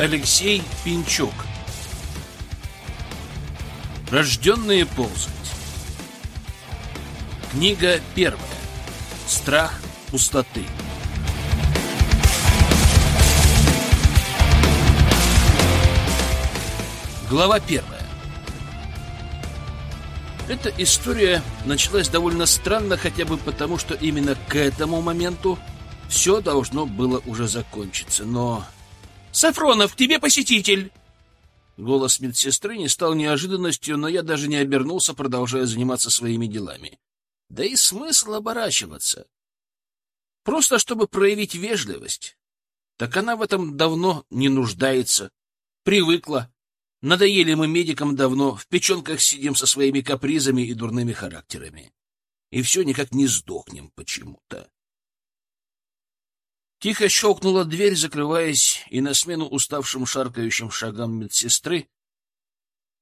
Алексей Пинчук. Рожденные ползать. Книга первая. Страх пустоты. Глава первая. Эта история началась довольно странно, хотя бы потому, что именно к этому моменту все должно было уже закончиться, но... «Сафронов, к тебе посетитель!» Голос медсестры не стал неожиданностью, но я даже не обернулся, продолжая заниматься своими делами. Да и смысл оборачиваться. Просто чтобы проявить вежливость. Так она в этом давно не нуждается. Привыкла. Надоели мы медикам давно, в печенках сидим со своими капризами и дурными характерами. И все никак не сдохнем почему-то. Тихо щелкнула дверь, закрываясь, и на смену уставшим шаркающим шагам медсестры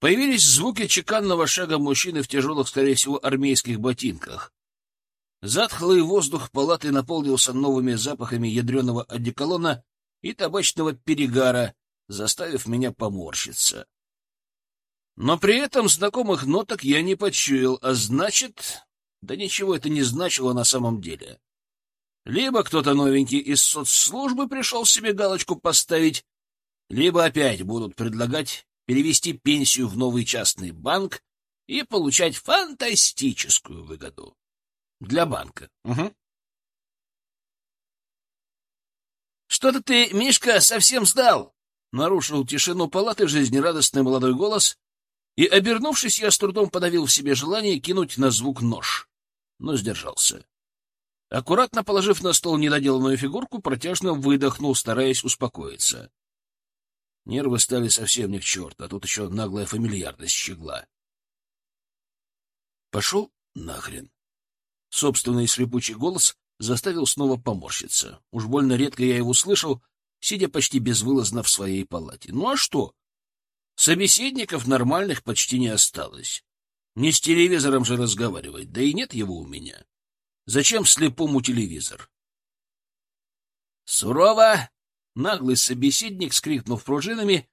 появились звуки чеканного шага мужчины в тяжелых, скорее всего, армейских ботинках. Затхлый воздух палаты наполнился новыми запахами ядреного одеколона и табачного перегара, заставив меня поморщиться. Но при этом знакомых ноток я не почуял, а значит... Да ничего это не значило на самом деле. Либо кто-то новенький из соцслужбы пришел себе галочку поставить, либо опять будут предлагать перевести пенсию в новый частный банк и получать фантастическую выгоду. Для банка. Угу. «Что-то ты, Мишка, совсем сдал!» — нарушил тишину палаты жизнерадостный молодой голос, и, обернувшись, я с трудом подавил в себе желание кинуть на звук нож, но сдержался. Аккуратно положив на стол недоделанную фигурку, протяжно выдохнул, стараясь успокоиться. Нервы стали совсем не к черту, а тут еще наглая фамильярность щегла. Пошел нахрен. Собственный слепучий голос заставил снова поморщиться. Уж больно редко я его слышал, сидя почти безвылазно в своей палате. Ну а что? Собеседников нормальных почти не осталось. Не с телевизором же разговаривать, да и нет его у меня. Зачем слепому телевизор? Сурово! Наглый собеседник, скрипнув пружинами,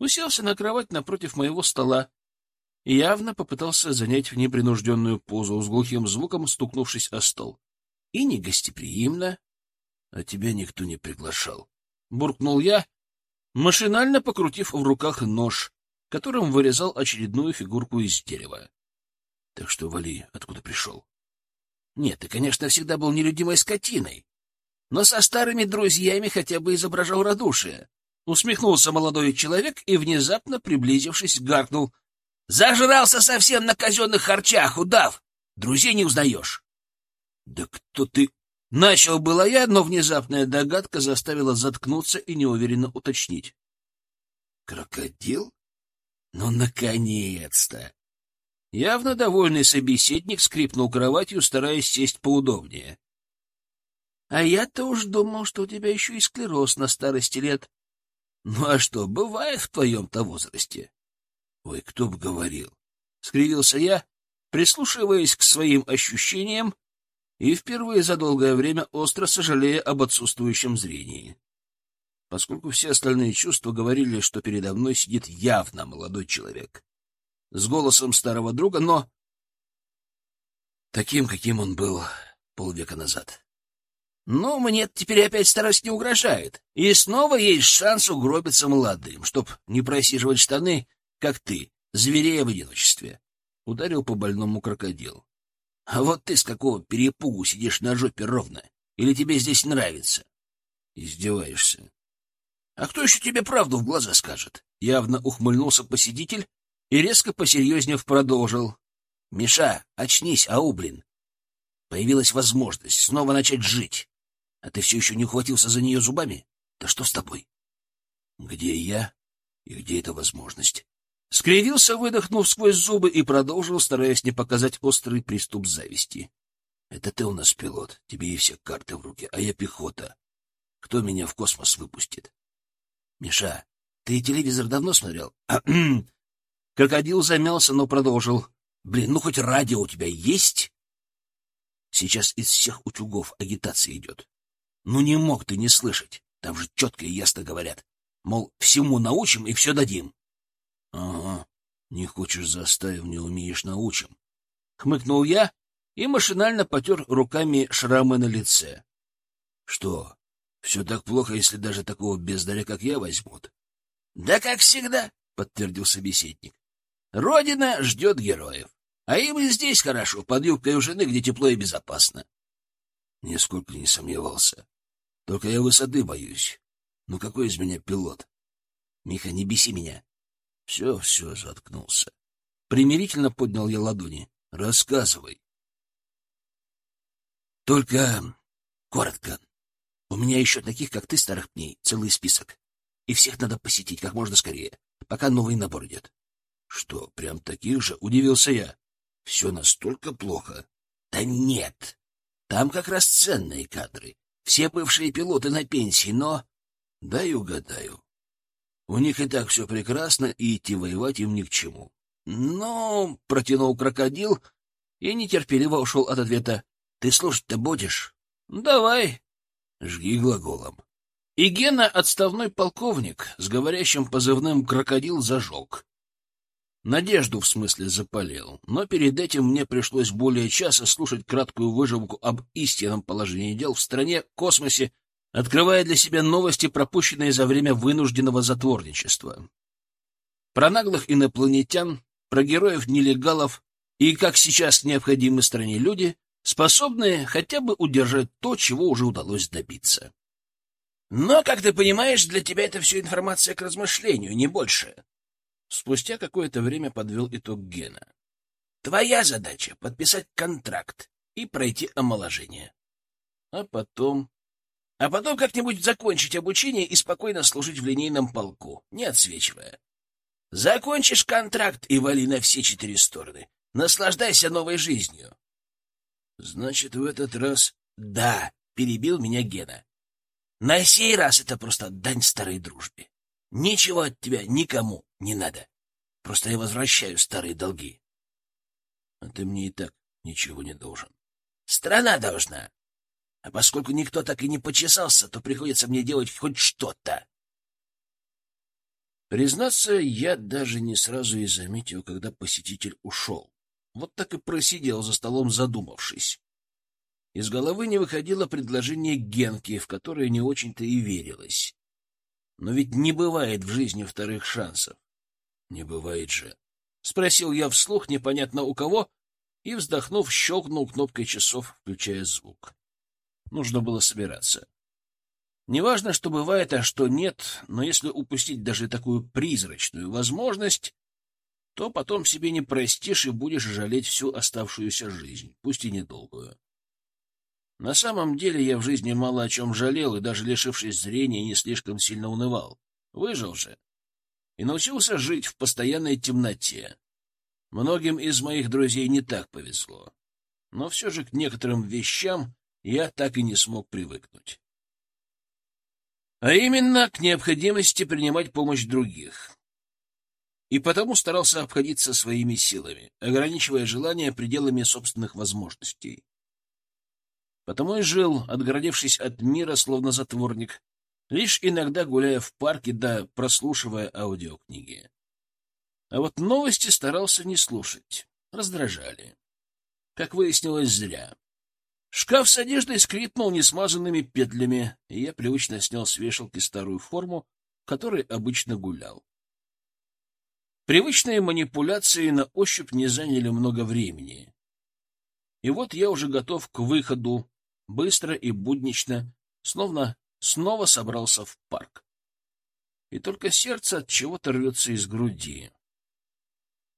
уселся на кровать напротив моего стола и явно попытался занять непринужденную позу с глухим звуком, стукнувшись о стол. И негостеприимно. — А тебя никто не приглашал. Буркнул я, машинально покрутив в руках нож, которым вырезал очередную фигурку из дерева. — Так что вали, откуда пришел. Нет, ты, конечно, всегда был нелюдимой скотиной, но со старыми друзьями хотя бы изображал радушие. Усмехнулся молодой человек и, внезапно приблизившись, гаркнул. — Зажрался совсем на казенных харчах, удав! Друзей не узнаешь. — Да кто ты... Начал было я, но внезапная догадка заставила заткнуться и неуверенно уточнить. — Крокодил? Ну, наконец-то! Явно довольный собеседник скрипнул кроватью, стараясь сесть поудобнее. — А я-то уж думал, что у тебя еще и склероз на старости лет. Ну а что, бывает в твоем-то возрасте? — Ой, кто бы говорил! — скривился я, прислушиваясь к своим ощущениям и впервые за долгое время остро сожалея об отсутствующем зрении. Поскольку все остальные чувства говорили, что передо мной сидит явно молодой человек с голосом старого друга, но таким, каким он был полвека назад. Но мне теперь опять старость не угрожает, и снова есть шанс угробиться молодым, чтоб не просиживать штаны, как ты, зверея в одиночестве. Ударил по больному крокодил. А вот ты с какого перепугу сидишь на жопе ровно? Или тебе здесь нравится? Издеваешься. А кто еще тебе правду в глаза скажет? Явно ухмыльнулся посетитель, и, резко посерьезнев, продолжил. — Миша, очнись, ау, блин. Появилась возможность снова начать жить. А ты все еще не ухватился за нее зубами? Да что с тобой? — Где я и где эта возможность? Скривился, выдохнув сквозь зубы, и продолжил, стараясь не показать острый приступ зависти. — Это ты у нас пилот, тебе и все карты в руке, а я пехота. Кто меня в космос выпустит? — Миша, ты телевизор давно смотрел? Крокодил замялся, но продолжил. — Блин, ну хоть радио у тебя есть? Сейчас из всех утюгов агитация идет. Ну не мог ты не слышать. Там же четко и ясно говорят. Мол, всему научим и все дадим. — Ага, не хочешь заставим, не умеешь научим. Хмыкнул я и машинально потер руками шрамы на лице. — Что, все так плохо, если даже такого бездаря, как я, возьмут? — Да как всегда, — подтвердил собеседник. — Родина ждет героев. А им и здесь хорошо, под юбкой у жены, где тепло и безопасно. Нисколько не сомневался. Только я высоты боюсь. Ну какой из меня пилот? Миха, не беси меня. Все, все, заткнулся. Примирительно поднял я ладони. Рассказывай. Только коротко. У меня еще таких, как ты, старых пней, целый список. И всех надо посетить как можно скорее, пока новый набор идет. Что, прям таких же? Удивился я. Все настолько плохо? Да нет. Там как раз ценные кадры. Все бывшие пилоты на пенсии, но... Дай угадаю. У них и так все прекрасно, и идти воевать им ни к чему. Но протянул крокодил и нетерпеливо ушел от ответа. Ты слушать-то будешь? Давай. Жги глаголом. И Гена, отставной полковник, с говорящим позывным «крокодил» зажег. Надежду, в смысле, запалил. Но перед этим мне пришлось более часа слушать краткую выжимку об истинном положении дел в стране, космосе, открывая для себя новости, пропущенные за время вынужденного затворничества. Про наглых инопланетян, про героев-нелегалов и, как сейчас необходимы стране люди, способные хотя бы удержать то, чего уже удалось добиться. Но, как ты понимаешь, для тебя это все информация к размышлению, не больше. Спустя какое-то время подвел итог Гена. Твоя задача — подписать контракт и пройти омоложение. А потом... А потом как-нибудь закончить обучение и спокойно служить в линейном полку, не отсвечивая. Закончишь контракт и вали на все четыре стороны. Наслаждайся новой жизнью. Значит, в этот раз... Да, перебил меня Гена. На сей раз это просто дань старой дружбе. Ничего от тебя никому не надо. Просто я возвращаю старые долги. А ты мне и так ничего не должен. Страна должна. А поскольку никто так и не почесался, то приходится мне делать хоть что-то. Признаться, я даже не сразу и заметил, когда посетитель ушел. Вот так и просидел за столом, задумавшись. Из головы не выходило предложение Генки, в которое не очень-то и верилось. Но ведь не бывает в жизни вторых шансов. Не бывает же. Спросил я вслух, непонятно у кого, и, вздохнув, щелкнул кнопкой часов, включая звук. Нужно было собираться. Неважно, что бывает, а что нет, но если упустить даже такую призрачную возможность, то потом себе не простишь и будешь жалеть всю оставшуюся жизнь, пусть и недолгую. На самом деле я в жизни мало о чем жалел и даже лишившись зрения не слишком сильно унывал. Выжил же. И научился жить в постоянной темноте. Многим из моих друзей не так повезло. Но все же к некоторым вещам я так и не смог привыкнуть. А именно к необходимости принимать помощь других. И потому старался обходиться своими силами, ограничивая желания пределами собственных возможностей. Потому и жил, отгородившись от мира, словно затворник, лишь иногда гуляя в парке да прослушивая аудиокниги. А вот новости старался не слушать, раздражали. Как выяснилось, зря. Шкаф с одеждой скрипнул несмазанными петлями, и я привычно снял с вешалки старую форму, в которой обычно гулял. Привычные манипуляции на ощупь не заняли много времени. И вот я уже готов к выходу, быстро и буднично, словно снова собрался в парк. И только сердце от чего-то рвется из груди.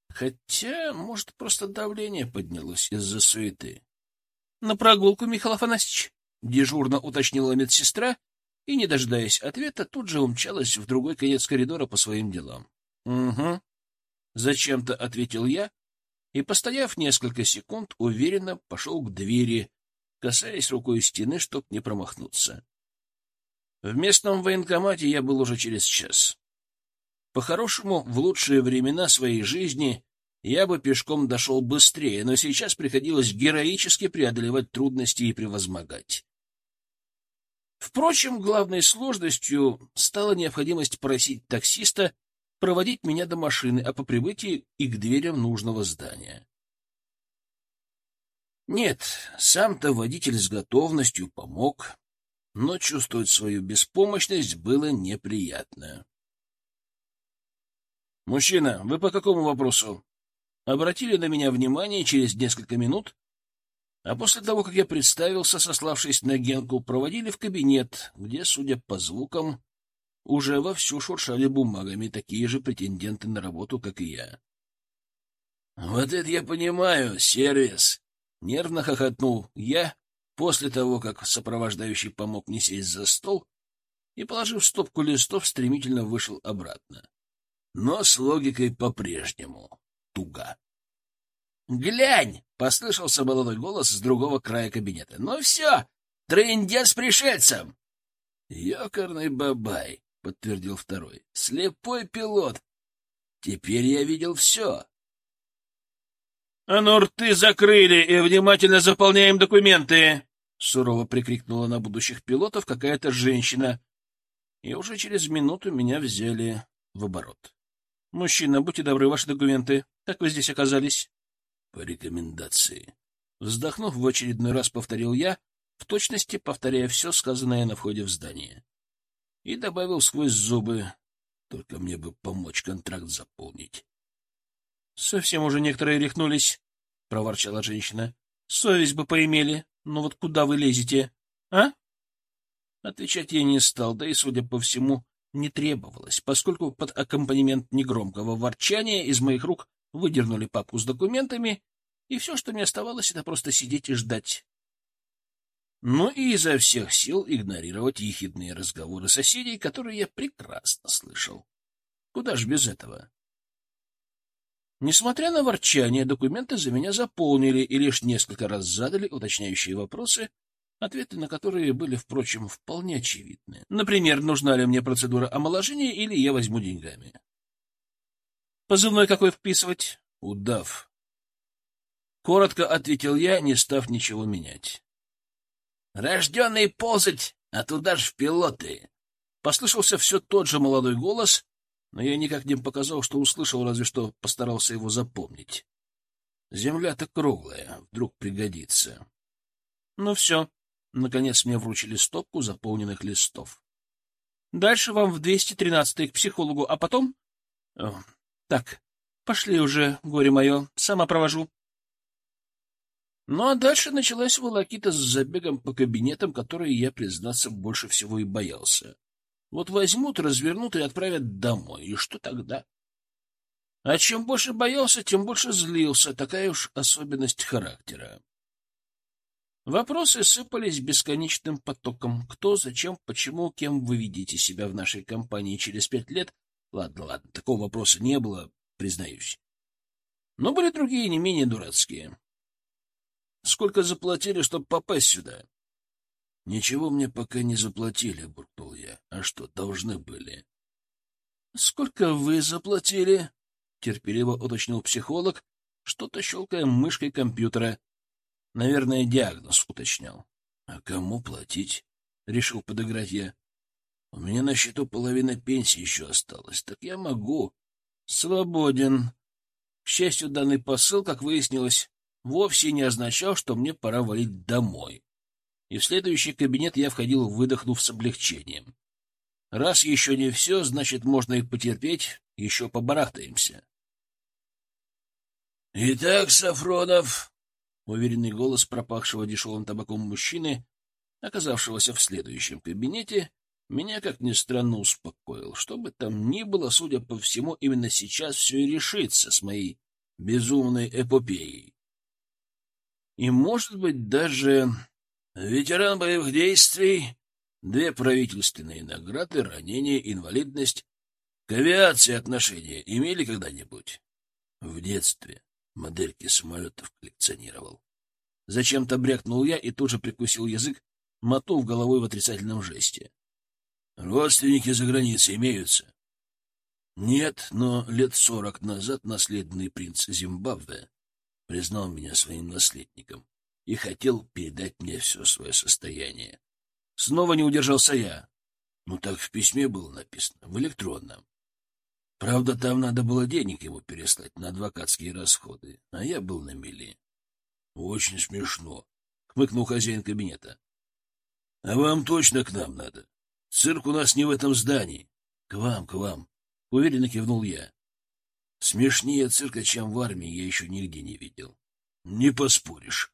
Хотя, может, просто давление поднялось из-за суеты. — На прогулку, Михаил Афанасьевич? — дежурно уточнила медсестра, и, не дожидаясь ответа, тут же умчалась в другой конец коридора по своим делам. — Угу. — зачем-то ответил я, и, постояв несколько секунд, уверенно пошел к двери, касаясь рукой стены, чтоб не промахнуться. В местном военкомате я был уже через час. По-хорошему, в лучшие времена своей жизни я бы пешком дошел быстрее, но сейчас приходилось героически преодолевать трудности и превозмогать. Впрочем, главной сложностью стала необходимость просить таксиста проводить меня до машины, а по прибытии и к дверям нужного здания. Нет, сам-то водитель с готовностью помог, но чувствовать свою беспомощность было неприятно. «Мужчина, вы по какому вопросу?» Обратили на меня внимание через несколько минут, а после того, как я представился, сославшись на Генку, проводили в кабинет, где, судя по звукам, уже вовсю шуршали бумагами такие же претенденты на работу, как и я. — Вот это я понимаю, сервис! — нервно хохотнул я после того, как сопровождающий помог мне сесть за стол и, положив стопку листов, стремительно вышел обратно. Но с логикой по-прежнему туго. «Глянь!» — послышался молодой голос с другого края кабинета. «Ну все, трындец пришельцем!» «Ёкарный бабай!» — подтвердил второй. «Слепой пилот! Теперь я видел все!» «А ну рты закрыли и внимательно заполняем документы!» — сурово прикрикнула на будущих пилотов какая-то женщина. И уже через минуту меня взяли в оборот. «Мужчина, будьте добры, ваши документы. Как вы здесь оказались?» «По рекомендации». Вздохнув в очередной раз, повторил я, в точности повторяя все сказанное на входе в здание. И добавил сквозь зубы, только мне бы помочь контракт заполнить. — Совсем уже некоторые рехнулись, — проворчала женщина. — Совесть бы поимели. Ну вот куда вы лезете, а? Отвечать я не стал, да и, судя по всему, не требовалось, поскольку под аккомпанемент негромкого ворчания из моих рук выдернули папку с документами, и все, что мне оставалось, это просто сидеть и ждать. Ну и изо всех сил игнорировать ехидные разговоры соседей, которые я прекрасно слышал. Куда ж без этого? Несмотря на ворчание, документы за меня заполнили и лишь несколько раз задали уточняющие вопросы, ответы на которые были, впрочем, вполне очевидны. Например, нужна ли мне процедура омоложения или я возьму деньгами. Позывной какой вписывать? Удав. Коротко ответил я, не став ничего менять. Рожденный ползать, а туда ж в пилоты. Послышался все тот же молодой голос, но я никак не показал, что услышал, разве что постарался его запомнить. Земля-то круглая, вдруг пригодится. Ну все, Наконец мне вручили стопку заполненных листов. Дальше вам в 213-й к психологу, а потом... О, так, пошли уже, горе мое, сама провожу. Ну а дальше началась волокита с забегом по кабинетам, которые я, признаться, больше всего и боялся. Вот возьмут, развернут и отправят домой. И что тогда? А чем больше боялся, тем больше злился. Такая уж особенность характера. Вопросы сыпались бесконечным потоком. Кто, зачем, почему, кем вы видите себя в нашей компании через пять лет? Ладно, ладно, такого вопроса не было, признаюсь. Но были другие, не менее дурацкие. Сколько заплатили, чтобы попасть сюда? Ничего мне пока не заплатили, буркнул я. А что, должны были? Сколько вы заплатили? Терпеливо уточнил психолог, что-то щелкая мышкой компьютера. Наверное, диагноз уточнял. — А кому платить? — решил подыграть я. — У меня на счету половина пенсии еще осталась, так я могу. — Свободен. К счастью, данный посыл, как выяснилось, вовсе не означал, что мне пора валить домой. И в следующий кабинет я входил, выдохнув с облегчением. Раз еще не все, значит, можно и потерпеть, еще побарахтаемся. — Итак, Сафронов, Уверенный голос пропахшего дешевым табаком мужчины, оказавшегося в следующем кабинете, меня, как ни странно, успокоил. Что бы там ни было, судя по всему, именно сейчас все и решится с моей безумной эпопеей. И, может быть, даже ветеран боевых действий, две правительственные награды, ранение, инвалидность, к авиации отношения имели когда-нибудь? В детстве модельки самолетов коллекционировал. Зачем-то брякнул я и тут же прикусил язык, мотнув головой в отрицательном жесте. Родственники за границей имеются? Нет, но лет сорок назад наследный принц Зимбабве признал меня своим наследником и хотел передать мне все свое состояние. Снова не удержался я. Ну, так в письме было написано, в электронном. Правда, там надо было денег ему переслать на адвокатские расходы, а я был на мели. — Очень смешно, — хмыкнул хозяин кабинета. — А вам точно к нам надо. Цирк у нас не в этом здании. — К вам, к вам, — уверенно кивнул я. Смешнее цирка, чем в армии, я еще нигде не видел. — Не поспоришь.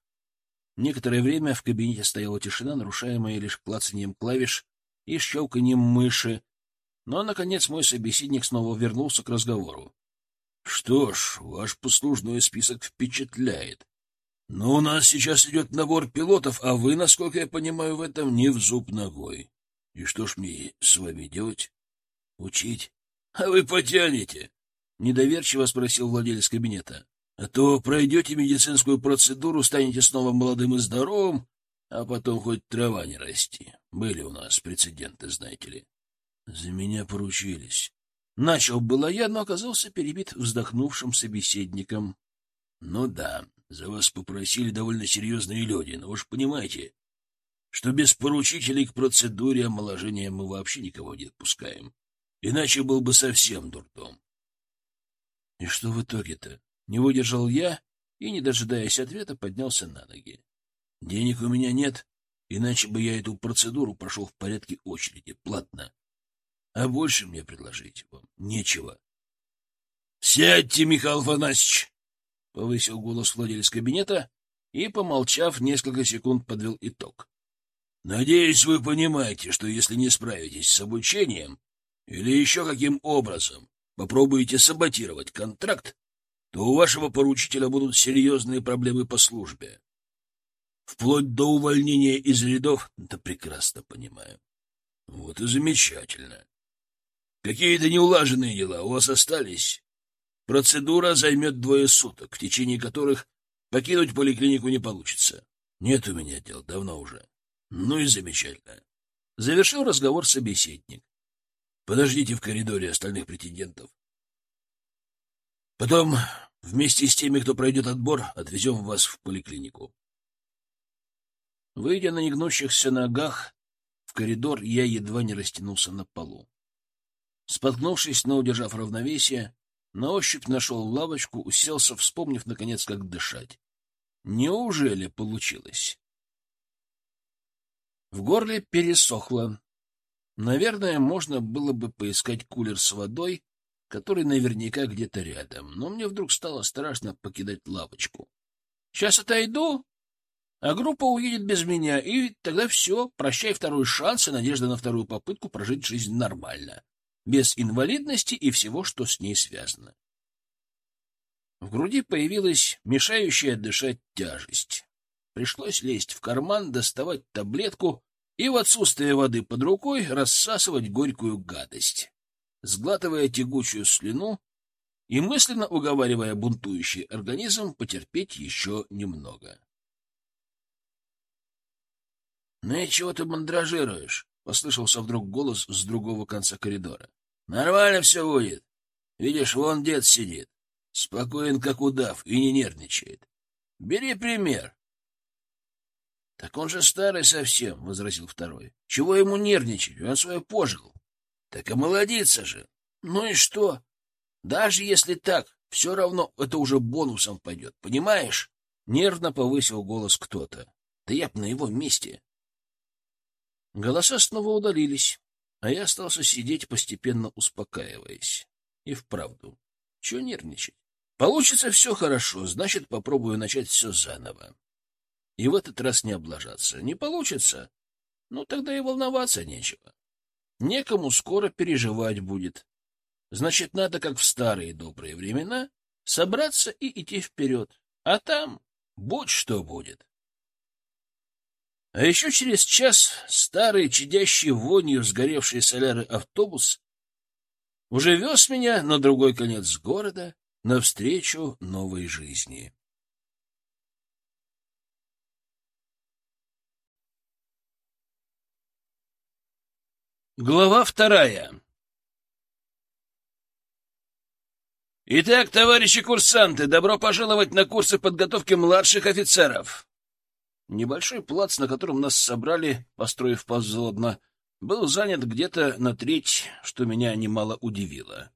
Некоторое время в кабинете стояла тишина, нарушаемая лишь клацанием клавиш и щелканием мыши, но, наконец, мой собеседник снова вернулся к разговору. — Что ж, ваш послужной список впечатляет. Но у нас сейчас идет набор пилотов, а вы, насколько я понимаю, в этом не в зуб ногой. И что ж мне с вами делать? Учить? А вы потянете? Недоверчиво спросил владелец кабинета. А то пройдете медицинскую процедуру, станете снова молодым и здоровым, а потом хоть трава не расти. Были у нас прецеденты, знаете ли. За меня поручились. Начал было я, но оказался перебит вздохнувшим собеседником. Ну да, за вас попросили довольно серьезные люди, но же понимаете, что без поручителей к процедуре омоложения мы вообще никого не отпускаем. Иначе был бы совсем дурдом. И что в итоге-то? Не выдержал я и, не дожидаясь ответа, поднялся на ноги. Денег у меня нет, иначе бы я эту процедуру прошел в порядке очереди, платно. А больше мне предложить вам нечего. — Сядьте, Михаил Афанасьевич! — повысил голос владелец кабинета и, помолчав, несколько секунд подвел итог. — Надеюсь, вы понимаете, что если не справитесь с обучением или еще каким образом попробуете саботировать контракт, то у вашего поручителя будут серьезные проблемы по службе. Вплоть до увольнения из рядов, да прекрасно понимаю. Вот и замечательно. Какие-то неулаженные дела у вас остались? Процедура займет двое суток, в течение которых покинуть поликлинику не получится. Нет у меня дел, давно уже. Ну и замечательно. Завершил разговор собеседник. Подождите в коридоре остальных претендентов. Потом вместе с теми, кто пройдет отбор, отвезем вас в поликлинику. Выйдя на негнущихся ногах в коридор, я едва не растянулся на полу. Споткнувшись, но удержав равновесие, на ощупь нашел лавочку, уселся, вспомнив, наконец, как дышать. Неужели получилось? В горле пересохло. Наверное, можно было бы поискать кулер с водой, который наверняка где-то рядом, но мне вдруг стало страшно покидать лавочку. Сейчас отойду, а группа уедет без меня, и тогда все, прощай второй шанс и надежда на вторую попытку прожить жизнь нормально, без инвалидности и всего, что с ней связано. В груди появилась мешающая дышать тяжесть. Пришлось лезть в карман, доставать таблетку и в отсутствие воды под рукой рассасывать горькую гадость сглатывая тягучую слюну и мысленно уговаривая бунтующий организм потерпеть еще немного. — Ну и чего ты мандражируешь? — послышался вдруг голос с другого конца коридора. — Нормально все будет. Видишь, вон дед сидит. Спокоен, как удав, и не нервничает. Бери пример. — Так он же старый совсем, — возразил второй. — Чего ему нервничать? Он свое пожил. Так и молодиться же. Ну и что? Даже если так, все равно это уже бонусом пойдет, понимаешь? Нервно повысил голос кто-то. Да я б на его месте. Голоса снова удалились, а я остался сидеть, постепенно успокаиваясь. И вправду, чего нервничать? Получится все хорошо, значит, попробую начать все заново. И в этот раз не облажаться. Не получится? Ну, тогда и волноваться нечего. Некому скоро переживать будет. Значит, надо, как в старые добрые времена, собраться и идти вперед. А там будь что будет. А еще через час старый, чадящий вонью сгоревший соляры автобус уже вез меня на другой конец города навстречу новой жизни. Глава вторая Итак, товарищи курсанты, добро пожаловать на курсы подготовки младших офицеров. Небольшой плац, на котором нас собрали, построив позодно, был занят где-то на треть, что меня немало удивило.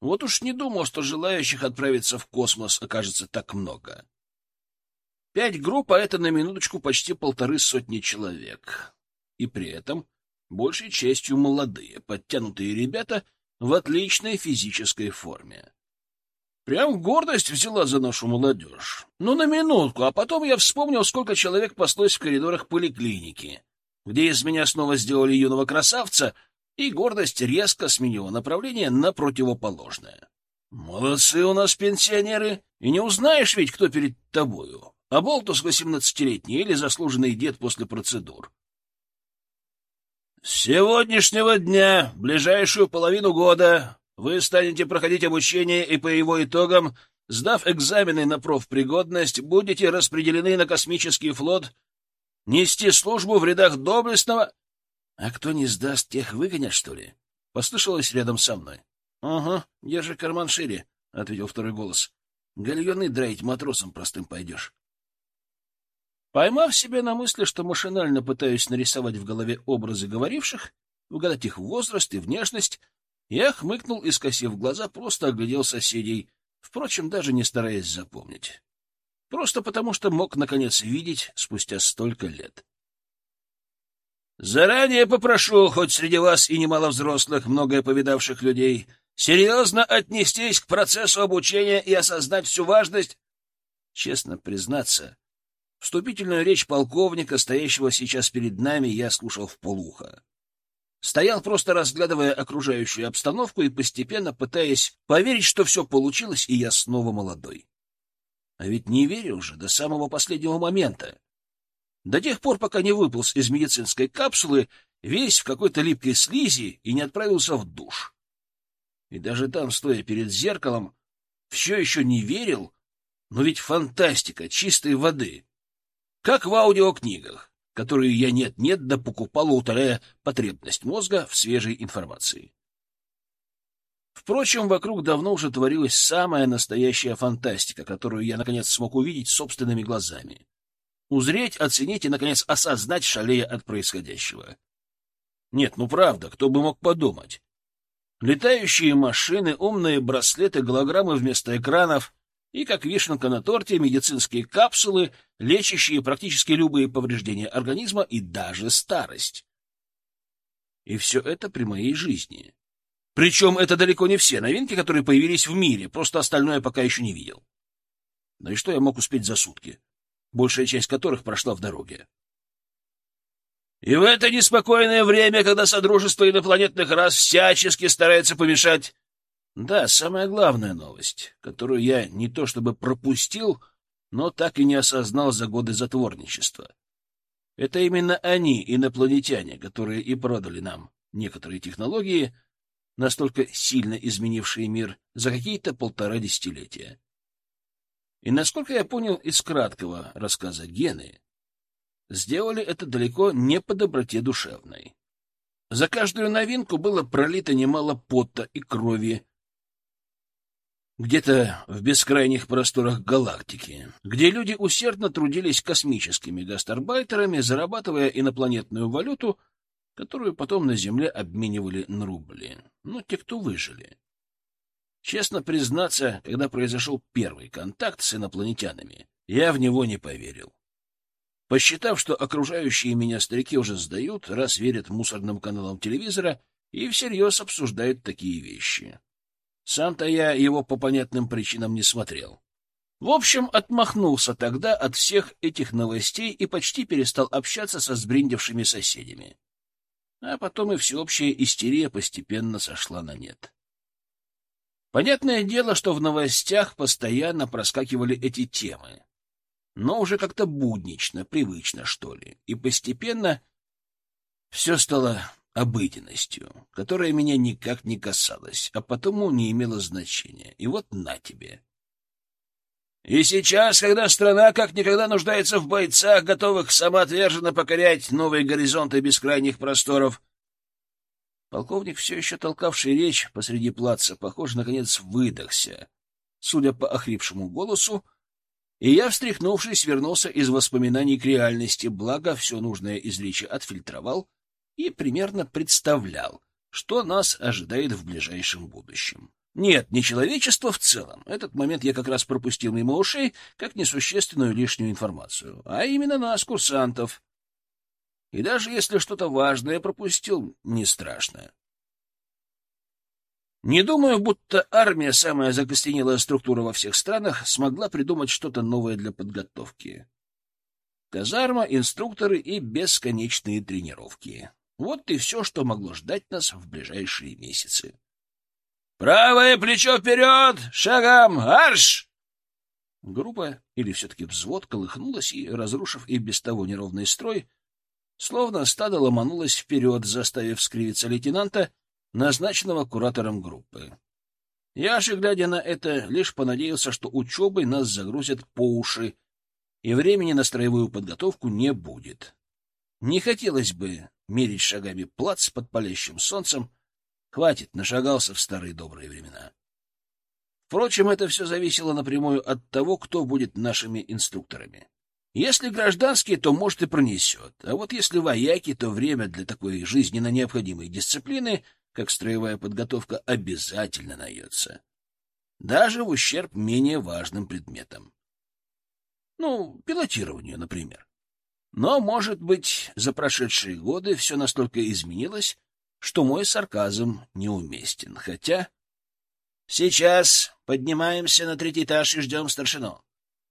Вот уж не думал, что желающих отправиться в космос окажется так много. Пять групп, а это на минуточку почти полторы сотни человек. И при этом большей частью молодые, подтянутые ребята в отличной физической форме. Прям гордость взяла за нашу молодежь. Ну, на минутку, а потом я вспомнил, сколько человек паслось в коридорах поликлиники, где из меня снова сделали юного красавца, и гордость резко сменила направление на противоположное. Молодцы у нас пенсионеры, и не узнаешь ведь, кто перед тобою, а болтус восемнадцатилетний или заслуженный дед после процедур. С сегодняшнего дня, ближайшую половину года, вы станете проходить обучение и по его итогам, сдав экзамены на профпригодность, будете распределены на космический флот, нести службу в рядах доблестного... — А кто не сдаст, тех выгонят, что ли? — послышалось рядом со мной. — Ага, держи карман шире, — ответил второй голос. — Гальоны драить матросом простым пойдешь. Поймав себя на мысли, что машинально пытаюсь нарисовать в голове образы говоривших, угадать их возраст и внешность, я хмыкнул и, скосив глаза, просто оглядел соседей, впрочем, даже не стараясь запомнить. Просто потому, что мог, наконец, видеть спустя столько лет. Заранее попрошу, хоть среди вас и немало взрослых, многое повидавших людей, серьезно отнестись к процессу обучения и осознать всю важность. Честно признаться, вступительную речь полковника, стоящего сейчас перед нами, я слушал в полухо. Стоял просто разглядывая окружающую обстановку и постепенно пытаясь поверить, что все получилось, и я снова молодой. А ведь не верил же до самого последнего момента. До тех пор, пока не выполз из медицинской капсулы, весь в какой-то липкой слизи и не отправился в душ. И даже там, стоя перед зеркалом, все еще не верил, но ведь фантастика чистой воды. Как в аудиокнигах которую я нет-нет да покупал, утоляя потребность мозга в свежей информации. Впрочем, вокруг давно уже творилась самая настоящая фантастика, которую я, наконец, смог увидеть собственными глазами. Узреть, оценить и, наконец, осознать, шалея от происходящего. Нет, ну правда, кто бы мог подумать. Летающие машины, умные браслеты, голограммы вместо экранов, и, как вишенка на торте, медицинские капсулы, лечащие практически любые повреждения организма и даже старость. И все это при моей жизни. Причем это далеко не все новинки, которые появились в мире, просто остальное пока еще не видел. Да и что я мог успеть за сутки, большая часть которых прошла в дороге. И в это неспокойное время, когда Содружество инопланетных рас всячески старается помешать да, самая главная новость, которую я не то чтобы пропустил, но так и не осознал за годы затворничества. Это именно они, инопланетяне, которые и продали нам некоторые технологии, настолько сильно изменившие мир за какие-то полтора десятилетия. И насколько я понял из краткого рассказа Гены, сделали это далеко не по доброте душевной. За каждую новинку было пролито немало пота и крови, где-то в бескрайних просторах галактики, где люди усердно трудились космическими гастарбайтерами, зарабатывая инопланетную валюту, которую потом на Земле обменивали на рубли. Ну, те, кто выжили. Честно признаться, когда произошел первый контакт с инопланетянами, я в него не поверил. Посчитав, что окружающие меня старики уже сдают, раз верят мусорным каналам телевизора и всерьез обсуждают такие вещи. Сам-то я его по понятным причинам не смотрел. В общем, отмахнулся тогда от всех этих новостей и почти перестал общаться со сбриндившими соседями. А потом и всеобщая истерия постепенно сошла на нет. Понятное дело, что в новостях постоянно проскакивали эти темы. Но уже как-то буднично, привычно, что ли. И постепенно все стало обыденностью, которая меня никак не касалась, а потому не имела значения. И вот на тебе. И сейчас, когда страна как никогда нуждается в бойцах, готовых самоотверженно покорять новые горизонты бескрайних просторов, полковник, все еще толкавший речь посреди плаца, похоже, наконец выдохся. Судя по охрипшему голосу, И я, встряхнувшись, вернулся из воспоминаний к реальности, благо все нужное из речи отфильтровал и примерно представлял, что нас ожидает в ближайшем будущем. Нет, не человечество в целом. Этот момент я как раз пропустил мимо ушей, как несущественную лишнюю информацию. А именно нас, курсантов. И даже если что-то важное пропустил, не страшно. Не думаю, будто армия, самая закостенелая структура во всех странах, смогла придумать что-то новое для подготовки. Казарма, инструкторы и бесконечные тренировки. Вот и все, что могло ждать нас в ближайшие месяцы. «Правое плечо вперед! Шагом! Арш!» Группа, или все-таки взвод, колыхнулась и, разрушив и без того неровный строй, словно стадо ломанулось вперед, заставив скривиться лейтенанта, назначенного куратором группы. Я же, глядя на это, лишь понадеялся, что учебой нас загрузят по уши, и времени на строевую подготовку не будет. Не хотелось бы мерить шагами плац под палящим солнцем, Хватит, нашагался в старые добрые времена. Впрочем, это все зависело напрямую от того, кто будет нашими инструкторами. Если гражданские, то, может, и пронесет. А вот если вояки, то время для такой жизненно необходимой дисциплины, как строевая подготовка, обязательно найдется. Даже в ущерб менее важным предметам. Ну, пилотированию, например. Но, может быть, за прошедшие годы все настолько изменилось, что мой сарказм неуместен, хотя... Сейчас поднимаемся на третий этаж и ждем старшину.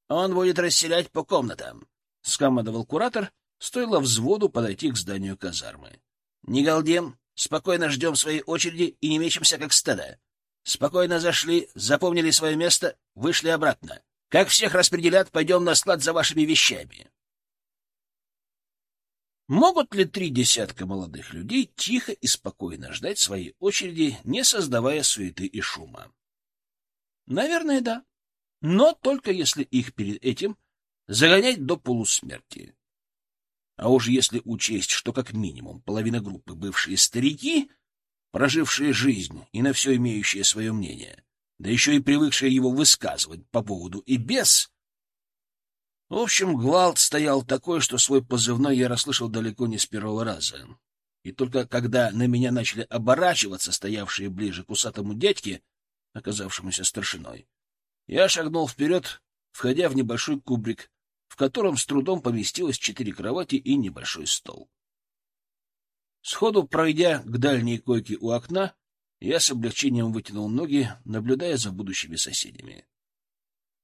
Он будет расселять по комнатам, — скомандовал куратор, стоило взводу подойти к зданию казармы. — Не галдем, спокойно ждем своей очереди и не мечемся, как стадо. Спокойно зашли, запомнили свое место, вышли обратно. Как всех распределят, пойдем на склад за вашими вещами. Могут ли три десятка молодых людей тихо и спокойно ждать своей очереди, не создавая суеты и шума? Наверное, да. Но только если их перед этим загонять до полусмерти. А уж если учесть, что как минимум половина группы бывшие старики, прожившие жизнь и на все имеющие свое мнение, да еще и привыкшие его высказывать по поводу и без, в общем, гвалт стоял такой, что свой позывной я расслышал далеко не с первого раза. И только когда на меня начали оборачиваться стоявшие ближе к усатому дядьке, оказавшемуся старшиной, я шагнул вперед, входя в небольшой кубрик, в котором с трудом поместилось четыре кровати и небольшой стол. Сходу пройдя к дальней койке у окна, я с облегчением вытянул ноги, наблюдая за будущими соседями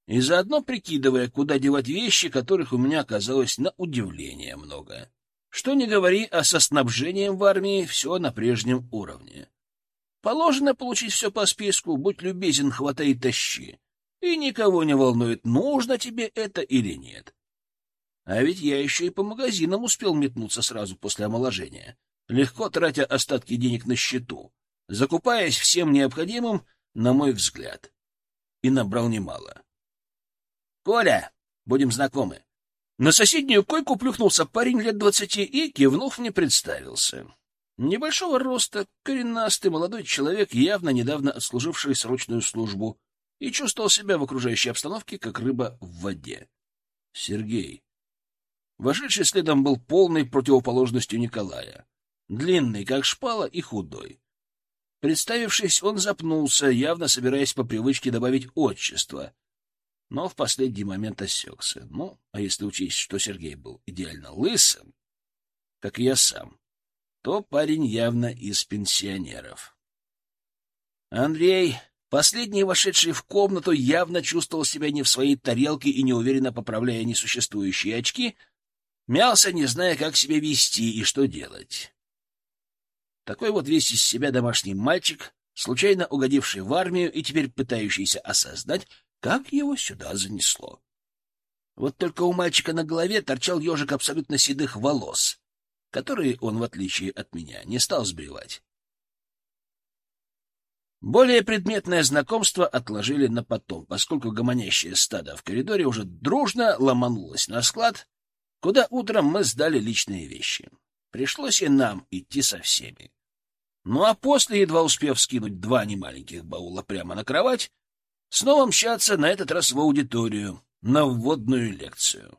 и заодно прикидывая, куда девать вещи, которых у меня оказалось на удивление много. Что не говори, а со снабжением в армии все на прежнем уровне. Положено получить все по списку, будь любезен, хватай и тащи. И никого не волнует, нужно тебе это или нет. А ведь я еще и по магазинам успел метнуться сразу после омоложения, легко тратя остатки денег на счету, закупаясь всем необходимым, на мой взгляд. И набрал немало. Коля, будем знакомы. На соседнюю койку плюхнулся парень лет двадцати и, кивнув, мне представился. Небольшого роста, коренастый молодой человек, явно недавно отслуживший срочную службу, и чувствовал себя в окружающей обстановке, как рыба в воде. Сергей. Вошедший следом был полной противоположностью Николая. Длинный, как шпала, и худой. Представившись, он запнулся, явно собираясь по привычке добавить отчество — но в последний момент осекся. Ну, а если учесть, что Сергей был идеально лысым, как и я сам, то парень явно из пенсионеров. Андрей, последний вошедший в комнату, явно чувствовал себя не в своей тарелке и неуверенно поправляя несуществующие очки, мялся, не зная, как себя вести и что делать. Такой вот весь из себя домашний мальчик, случайно угодивший в армию и теперь пытающийся осознать, как его сюда занесло? Вот только у мальчика на голове торчал ежик абсолютно седых волос, которые он, в отличие от меня, не стал сбривать. Более предметное знакомство отложили на потом, поскольку гомонящее стадо в коридоре уже дружно ломанулось на склад, куда утром мы сдали личные вещи. Пришлось и нам идти со всеми. Ну а после, едва успев скинуть два немаленьких баула прямо на кровать, Снова мчаться, на этот раз в аудиторию. на вводную лекцию.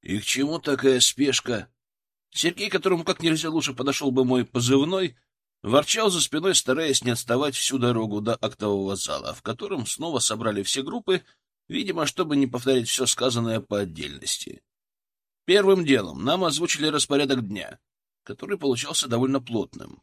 И к чему такая спешка? Сергей, которому как нельзя лучше подошел бы мой позывной, ворчал за спиной, стараясь не отставать всю дорогу до актового зала, в котором снова собрали все группы, видимо, чтобы не повторять все сказанное по отдельности. Первым делом нам озвучили распорядок дня, который получался довольно плотным.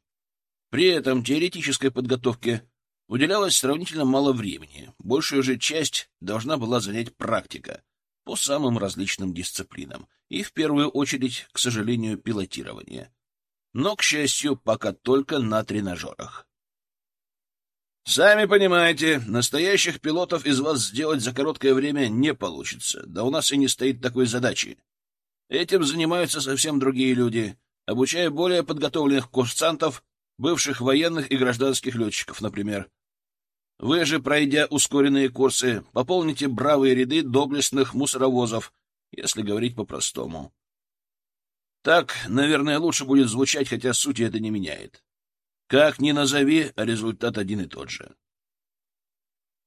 При этом теоретической подготовке уделялось сравнительно мало времени, большую же часть должна была занять практика по самым различным дисциплинам, и в первую очередь, к сожалению, пилотирование. Но, к счастью, пока только на тренажерах. Сами понимаете, настоящих пилотов из вас сделать за короткое время не получится, да у нас и не стоит такой задачи. Этим занимаются совсем другие люди, обучая более подготовленных курсантов, бывших военных и гражданских летчиков, например. Вы же, пройдя ускоренные курсы, пополните бравые ряды доблестных мусоровозов, если говорить по-простому. Так, наверное, лучше будет звучать, хотя сути это не меняет. Как ни назови, а результат один и тот же.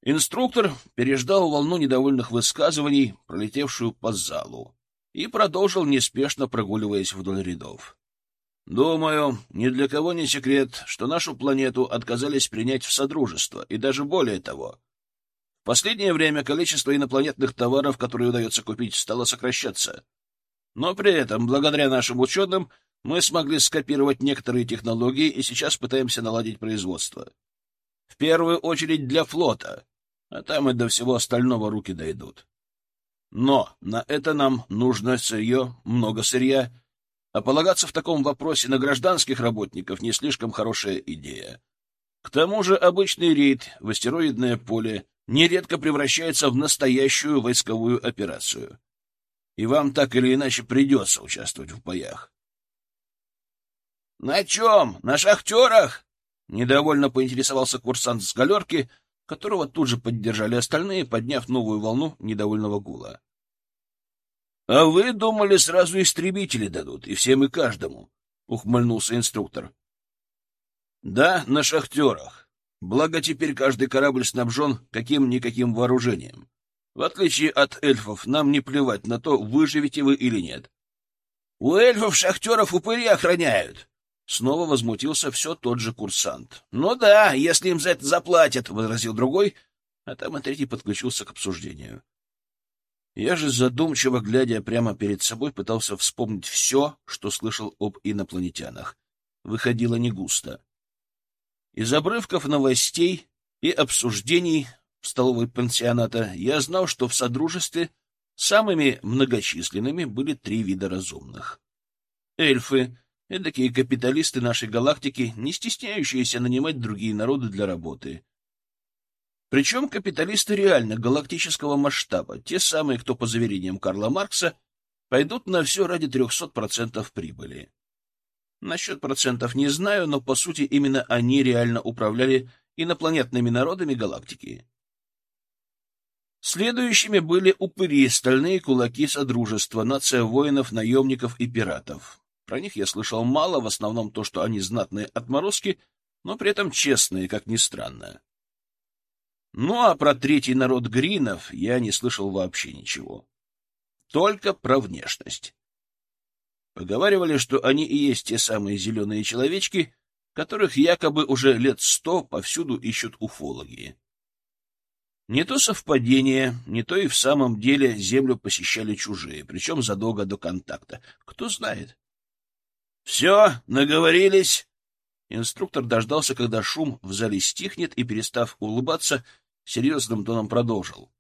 Инструктор переждал волну недовольных высказываний, пролетевшую по залу, и продолжил неспешно прогуливаясь вдоль рядов. Думаю, ни для кого не секрет, что нашу планету отказались принять в Содружество, и даже более того. В последнее время количество инопланетных товаров, которые удается купить, стало сокращаться. Но при этом, благодаря нашим ученым, мы смогли скопировать некоторые технологии и сейчас пытаемся наладить производство. В первую очередь для флота, а там и до всего остального руки дойдут. Но на это нам нужно сырье, много сырья, а полагаться в таком вопросе на гражданских работников не слишком хорошая идея. К тому же обычный рейд в астероидное поле нередко превращается в настоящую войсковую операцию. И вам так или иначе придется участвовать в боях. — На чем? На шахтерах? — недовольно поинтересовался курсант с галерки, которого тут же поддержали остальные, подняв новую волну недовольного гула. А вы думали, сразу истребители дадут, и всем и каждому, — ухмыльнулся инструктор. — Да, на шахтерах. Благо теперь каждый корабль снабжен каким-никаким вооружением. В отличие от эльфов, нам не плевать на то, выживете вы или нет. — У эльфов шахтеров упыри охраняют! Снова возмутился все тот же курсант. — Ну да, если им за это заплатят, — возразил другой, а там и третий подключился к обсуждению. Я же задумчиво, глядя прямо перед собой, пытался вспомнить все, что слышал об инопланетянах. Выходило не густо. Из обрывков новостей и обсуждений в столовой пансионата я знал, что в Содружестве самыми многочисленными были три вида разумных. Эльфы — эдакие капиталисты нашей галактики, не стесняющиеся нанимать другие народы для работы. Причем капиталисты реально галактического масштаба, те самые, кто, по заверениям Карла Маркса, пойдут на все ради 300% прибыли. Насчет процентов не знаю, но, по сути, именно они реально управляли инопланетными народами галактики. Следующими были упыри, стальные кулаки Содружества, нация воинов, наемников и пиратов. Про них я слышал мало, в основном то, что они знатные отморозки, но при этом честные, как ни странно. Ну а про третий народ гринов я не слышал вообще ничего. Только про внешность. Поговаривали, что они и есть те самые зеленые человечки, которых якобы уже лет сто повсюду ищут уфологи. Не то совпадение, не то и в самом деле Землю посещали чужие, причем задолго до контакта. Кто знает. — Все, наговорились. Инструктор дождался, когда шум в зале стихнет, и, перестав улыбаться, серьезным тоном продолжил.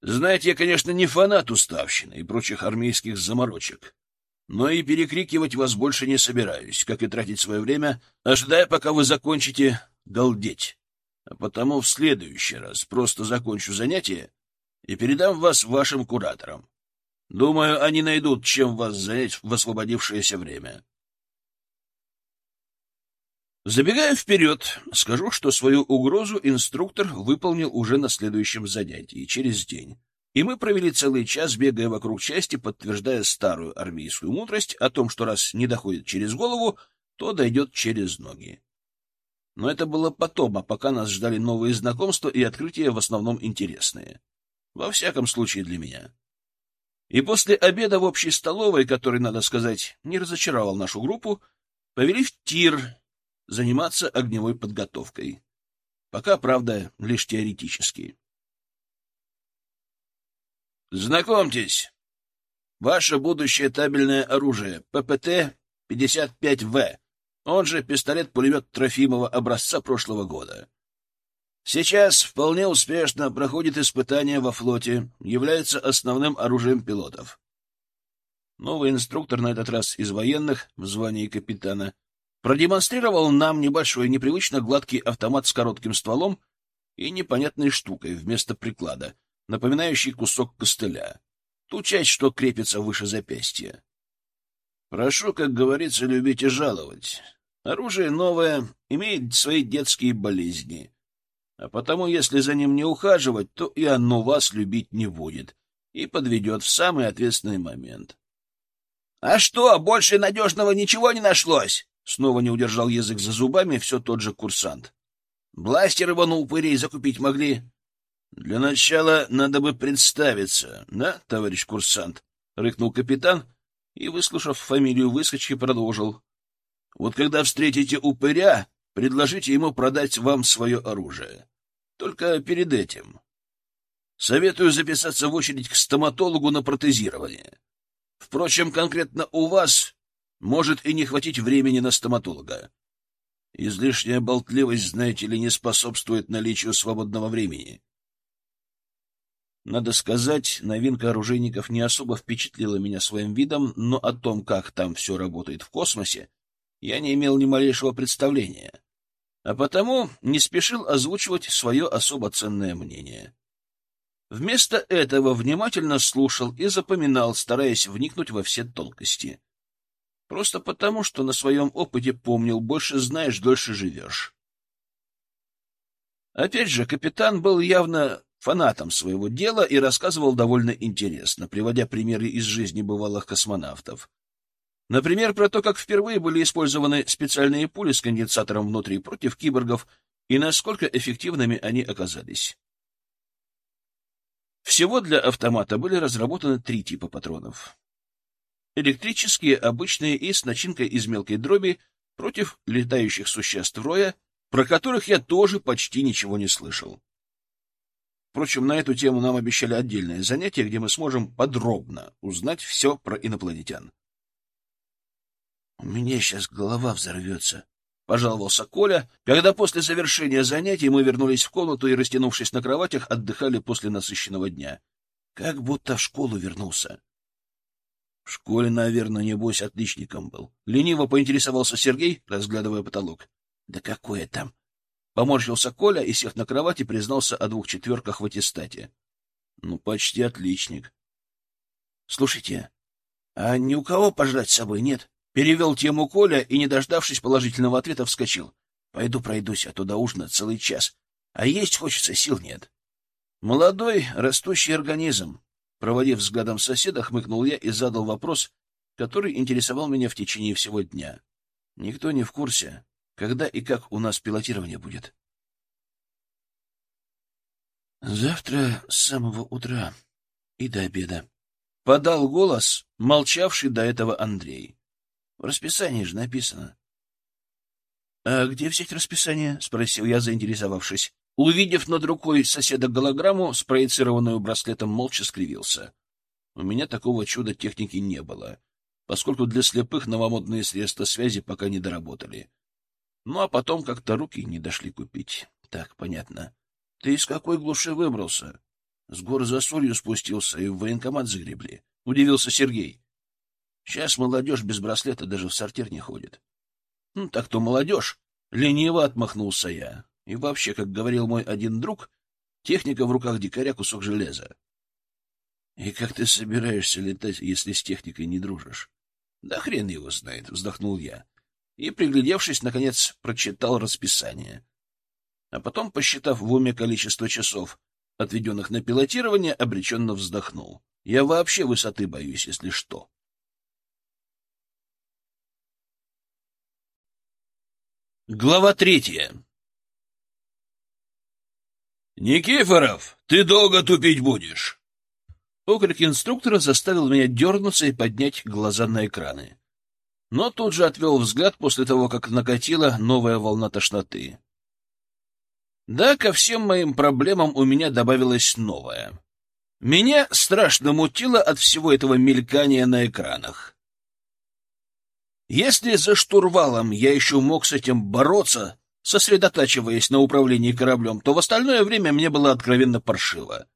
Знаете, я, конечно, не фанат уставщины и прочих армейских заморочек, но и перекрикивать вас больше не собираюсь, как и тратить свое время, ожидая, пока вы закончите галдеть. А потому в следующий раз просто закончу занятие и передам вас вашим кураторам. Думаю, они найдут, чем вас занять в освободившееся время. Забегая вперед, скажу, что свою угрозу инструктор выполнил уже на следующем занятии, через день. И мы провели целый час, бегая вокруг части, подтверждая старую армейскую мудрость о том, что раз не доходит через голову, то дойдет через ноги. Но это было потом, а пока нас ждали новые знакомства и открытия в основном интересные. Во всяком случае для меня. И после обеда в общей столовой, который, надо сказать, не разочаровал нашу группу, повели в тир заниматься огневой подготовкой. Пока, правда, лишь теоретически. Знакомьтесь, ваше будущее табельное оружие ППТ-55В, он же пистолет-пулемет Трофимова образца прошлого года. Сейчас вполне успешно проходит испытание во флоте, является основным оружием пилотов. Новый инструктор, на этот раз из военных, в звании капитана, продемонстрировал нам небольшой, непривычно гладкий автомат с коротким стволом и непонятной штукой вместо приклада, напоминающий кусок костыля, ту часть, что крепится выше запястья. Прошу, как говорится, любить и жаловать. Оружие новое, имеет свои детские болезни — а потому, если за ним не ухаживать, то и оно вас любить не будет и подведет в самый ответственный момент. — А что, больше надежного ничего не нашлось? — снова не удержал язык за зубами все тот же курсант. — Бластер его на упырей закупить могли. — Для начала надо бы представиться, да, товарищ курсант? — рыкнул капитан и, выслушав фамилию выскочки, продолжил. — Вот когда встретите упыря, предложите ему продать вам свое оружие. Только перед этим. Советую записаться в очередь к стоматологу на протезирование. Впрочем, конкретно у вас может и не хватить времени на стоматолога. Излишняя болтливость, знаете ли, не способствует наличию свободного времени. Надо сказать, новинка оружейников не особо впечатлила меня своим видом, но о том, как там все работает в космосе, я не имел ни малейшего представления а потому не спешил озвучивать свое особо ценное мнение. Вместо этого внимательно слушал и запоминал, стараясь вникнуть во все тонкости. Просто потому, что на своем опыте помнил, больше знаешь, дольше живешь. Опять же, капитан был явно фанатом своего дела и рассказывал довольно интересно, приводя примеры из жизни бывалых космонавтов. Например, про то, как впервые были использованы специальные пули с конденсатором внутри против киборгов и насколько эффективными они оказались. Всего для автомата были разработаны три типа патронов. Электрические, обычные и с начинкой из мелкой дроби против летающих существ роя, про которых я тоже почти ничего не слышал. Впрочем, на эту тему нам обещали отдельное занятие, где мы сможем подробно узнать все про инопланетян. — У меня сейчас голова взорвется, — пожаловался Коля, когда после завершения занятий мы вернулись в комнату и, растянувшись на кроватях, отдыхали после насыщенного дня. Как будто в школу вернулся. — В школе, наверное, небось, отличником был. Лениво поинтересовался Сергей, разглядывая потолок. — Да какое там? Поморщился Коля и, сев на кровати, признался о двух четверках в аттестате. — Ну, почти отличник. — Слушайте, а ни у кого пожрать с собой нет? Перевел тему Коля и, не дождавшись положительного ответа, вскочил. Пойду пройдусь, а то до ужина целый час. А есть хочется, сил нет. Молодой, растущий организм. Проводив взглядом соседа, хмыкнул я и задал вопрос, который интересовал меня в течение всего дня. Никто не в курсе, когда и как у нас пилотирование будет. Завтра с самого утра и до обеда. Подал голос, молчавший до этого Андрей. В расписании же написано. — А где взять расписание? — спросил я, заинтересовавшись. Увидев над рукой соседа голограмму, спроецированную браслетом, молча скривился. У меня такого чуда техники не было, поскольку для слепых новомодные средства связи пока не доработали. Ну, а потом как-то руки не дошли купить. Так, понятно. Ты из какой глуши выбрался? С гор за солью спустился и в военкомат загребли. Удивился Сергей. Сейчас молодежь без браслета даже в сортир не ходит. Ну, так-то молодежь. Лениво отмахнулся я. И вообще, как говорил мой один друг, техника в руках дикаря — кусок железа. И как ты собираешься летать, если с техникой не дружишь? Да хрен его знает, вздохнул я. И, приглядевшись, наконец, прочитал расписание. А потом, посчитав в уме количество часов, отведенных на пилотирование, обреченно вздохнул. Я вообще высоты боюсь, если что. Глава третья Никифоров, ты долго тупить будешь? Окрик инструктора заставил меня дернуться и поднять глаза на экраны. Но тут же отвел взгляд после того, как накатила новая волна тошноты. Да, ко всем моим проблемам у меня добавилась новая. Меня страшно мутило от всего этого мелькания на экранах. Если за штурвалом я еще мог с этим бороться, сосредотачиваясь на управлении кораблем, то в остальное время мне было откровенно паршиво.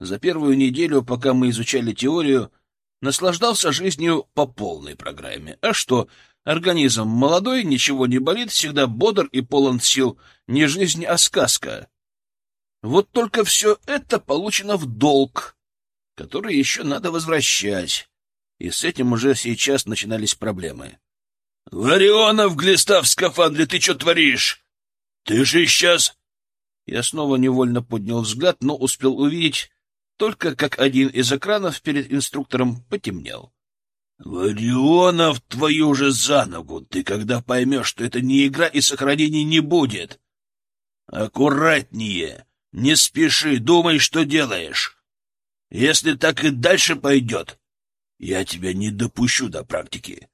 За первую неделю, пока мы изучали теорию, наслаждался жизнью по полной программе. А что, организм молодой, ничего не болит, всегда бодр и полон сил, не жизнь, а сказка. Вот только все это получено в долг, который еще надо возвращать. И с этим уже сейчас начинались проблемы. — Ларионов, глиста в скафандре, ты что творишь? Ты же сейчас... Я снова невольно поднял взгляд, но успел увидеть только как один из экранов перед инструктором потемнел. — Ларионов, твою же за ногу! Ты когда поймешь, что это не игра и сохранений не будет? Аккуратнее! Не спеши, думай, что делаешь. Если так и дальше пойдет, я тебя не допущу до практики.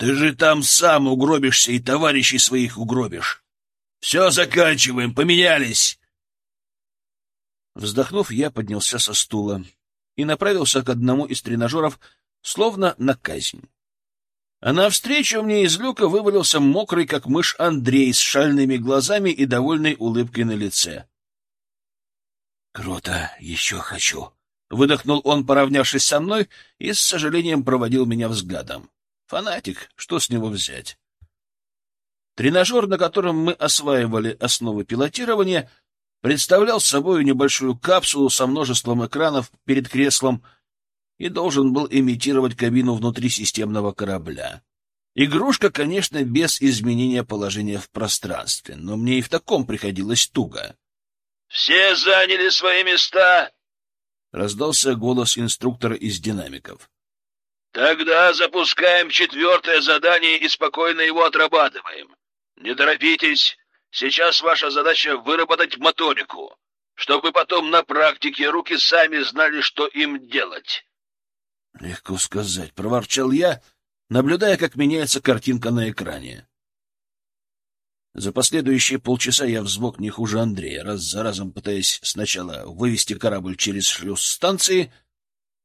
Ты же там сам угробишься и товарищей своих угробишь. Все, заканчиваем, поменялись. Вздохнув, я поднялся со стула и направился к одному из тренажеров, словно на казнь. А навстречу мне из люка вывалился мокрый, как мышь, Андрей с шальными глазами и довольной улыбкой на лице. «Круто, еще хочу!» — выдохнул он, поравнявшись со мной, и с сожалением проводил меня взглядом. Фанатик, что с него взять? Тренажер, на котором мы осваивали основы пилотирования, представлял собой небольшую капсулу со множеством экранов перед креслом и должен был имитировать кабину внутри системного корабля. Игрушка, конечно, без изменения положения в пространстве, но мне и в таком приходилось туго. «Все заняли свои места!» — раздался голос инструктора из динамиков. «Тогда запускаем четвертое задание и спокойно его отрабатываем. Не торопитесь, сейчас ваша задача выработать моторику, чтобы потом на практике руки сами знали, что им делать». «Легко сказать», — проворчал я, наблюдая, как меняется картинка на экране. За последующие полчаса я взмок не хуже Андрея, раз за разом пытаясь сначала вывести корабль через шлюз станции,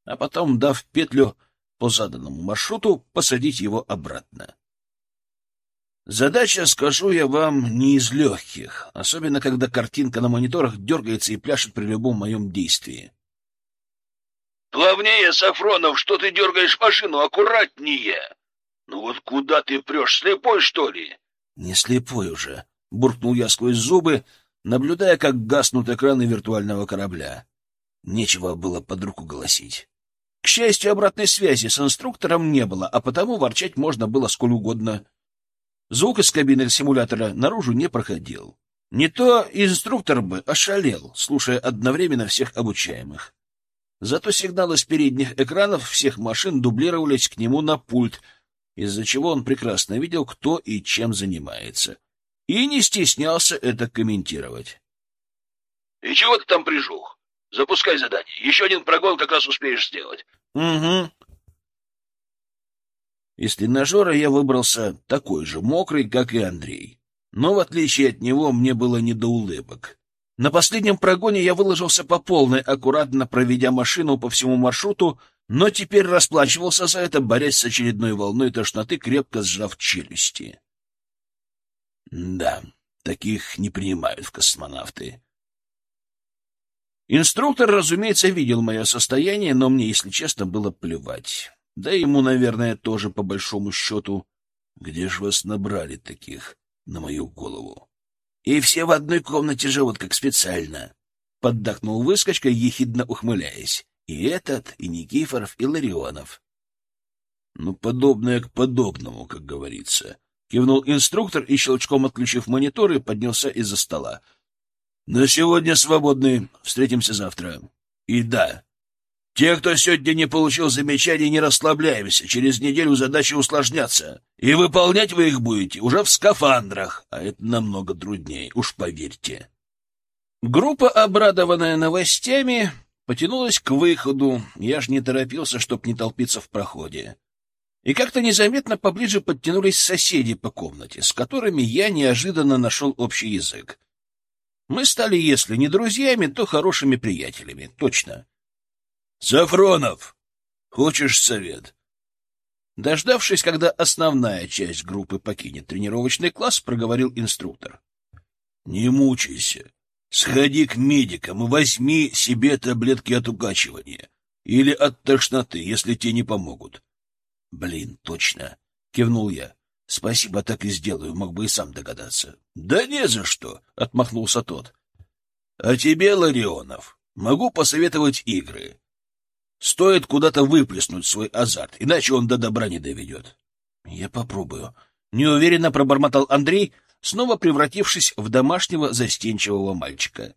а потом, дав петлю по заданному маршруту, посадить его обратно. Задача, скажу я вам, не из легких, особенно когда картинка на мониторах дергается и пляшет при любом моем действии. «Плавнее, Сафронов, что ты дергаешь машину, аккуратнее! Ну вот куда ты прешь, слепой, что ли?» Не слепой уже, буркнул я сквозь зубы, наблюдая, как гаснут экраны виртуального корабля. Нечего было под руку голосить. К счастью, обратной связи с инструктором не было, а потому ворчать можно было сколь угодно. Звук из кабины симулятора наружу не проходил. Не то инструктор бы ошалел, слушая одновременно всех обучаемых. Зато сигналы с передних экранов всех машин дублировались к нему на пульт — из-за чего он прекрасно видел, кто и чем занимается, и не стеснялся это комментировать. — И чего ты там прижух? Запускай задание. Еще один прогон как раз успеешь сделать. — Угу. Из тренажера я выбрался такой же мокрый, как и Андрей. Но, в отличие от него, мне было не до улыбок. На последнем прогоне я выложился по полной, аккуратно проведя машину по всему маршруту, но теперь расплачивался за это, борясь с очередной волной тошноты, крепко сжав челюсти. Да, таких не принимают в космонавты. Инструктор, разумеется, видел мое состояние, но мне, если честно, было плевать. Да ему, наверное, тоже по большому счету. Где ж вас набрали таких на мою голову? И все в одной комнате живут, как специально. Поддакнул выскочка, ехидно ухмыляясь. И этот, и Никифоров, и Ларионов. Ну, подобное к подобному, как говорится. Кивнул инструктор и, щелчком отключив мониторы, поднялся из-за стола. На сегодня свободны. Встретимся завтра. И да, те, кто сегодня не получил замечаний, не расслабляемся. Через неделю задачи усложнятся. И выполнять вы их будете уже в скафандрах, а это намного труднее, уж поверьте. Группа, обрадованная новостями, потянулась к выходу. Я ж не торопился, чтоб не толпиться в проходе. И как-то незаметно поближе подтянулись соседи по комнате, с которыми я неожиданно нашел общий язык. Мы стали, если не друзьями, то хорошими приятелями, точно. — Сафронов, хочешь совет? Дождавшись, когда основная часть группы покинет тренировочный класс, проговорил инструктор. — Не мучайся. Сходи к медикам и возьми себе таблетки от укачивания или от тошноты, если те не помогут. — Блин, точно, — кивнул я. — Спасибо, так и сделаю, мог бы и сам догадаться. — Да не за что, — отмахнулся тот. — А тебе, Ларионов, могу посоветовать игры. Стоит куда-то выплеснуть свой азарт, иначе он до добра не доведет. — Я попробую. Неуверенно пробормотал Андрей, снова превратившись в домашнего застенчивого мальчика.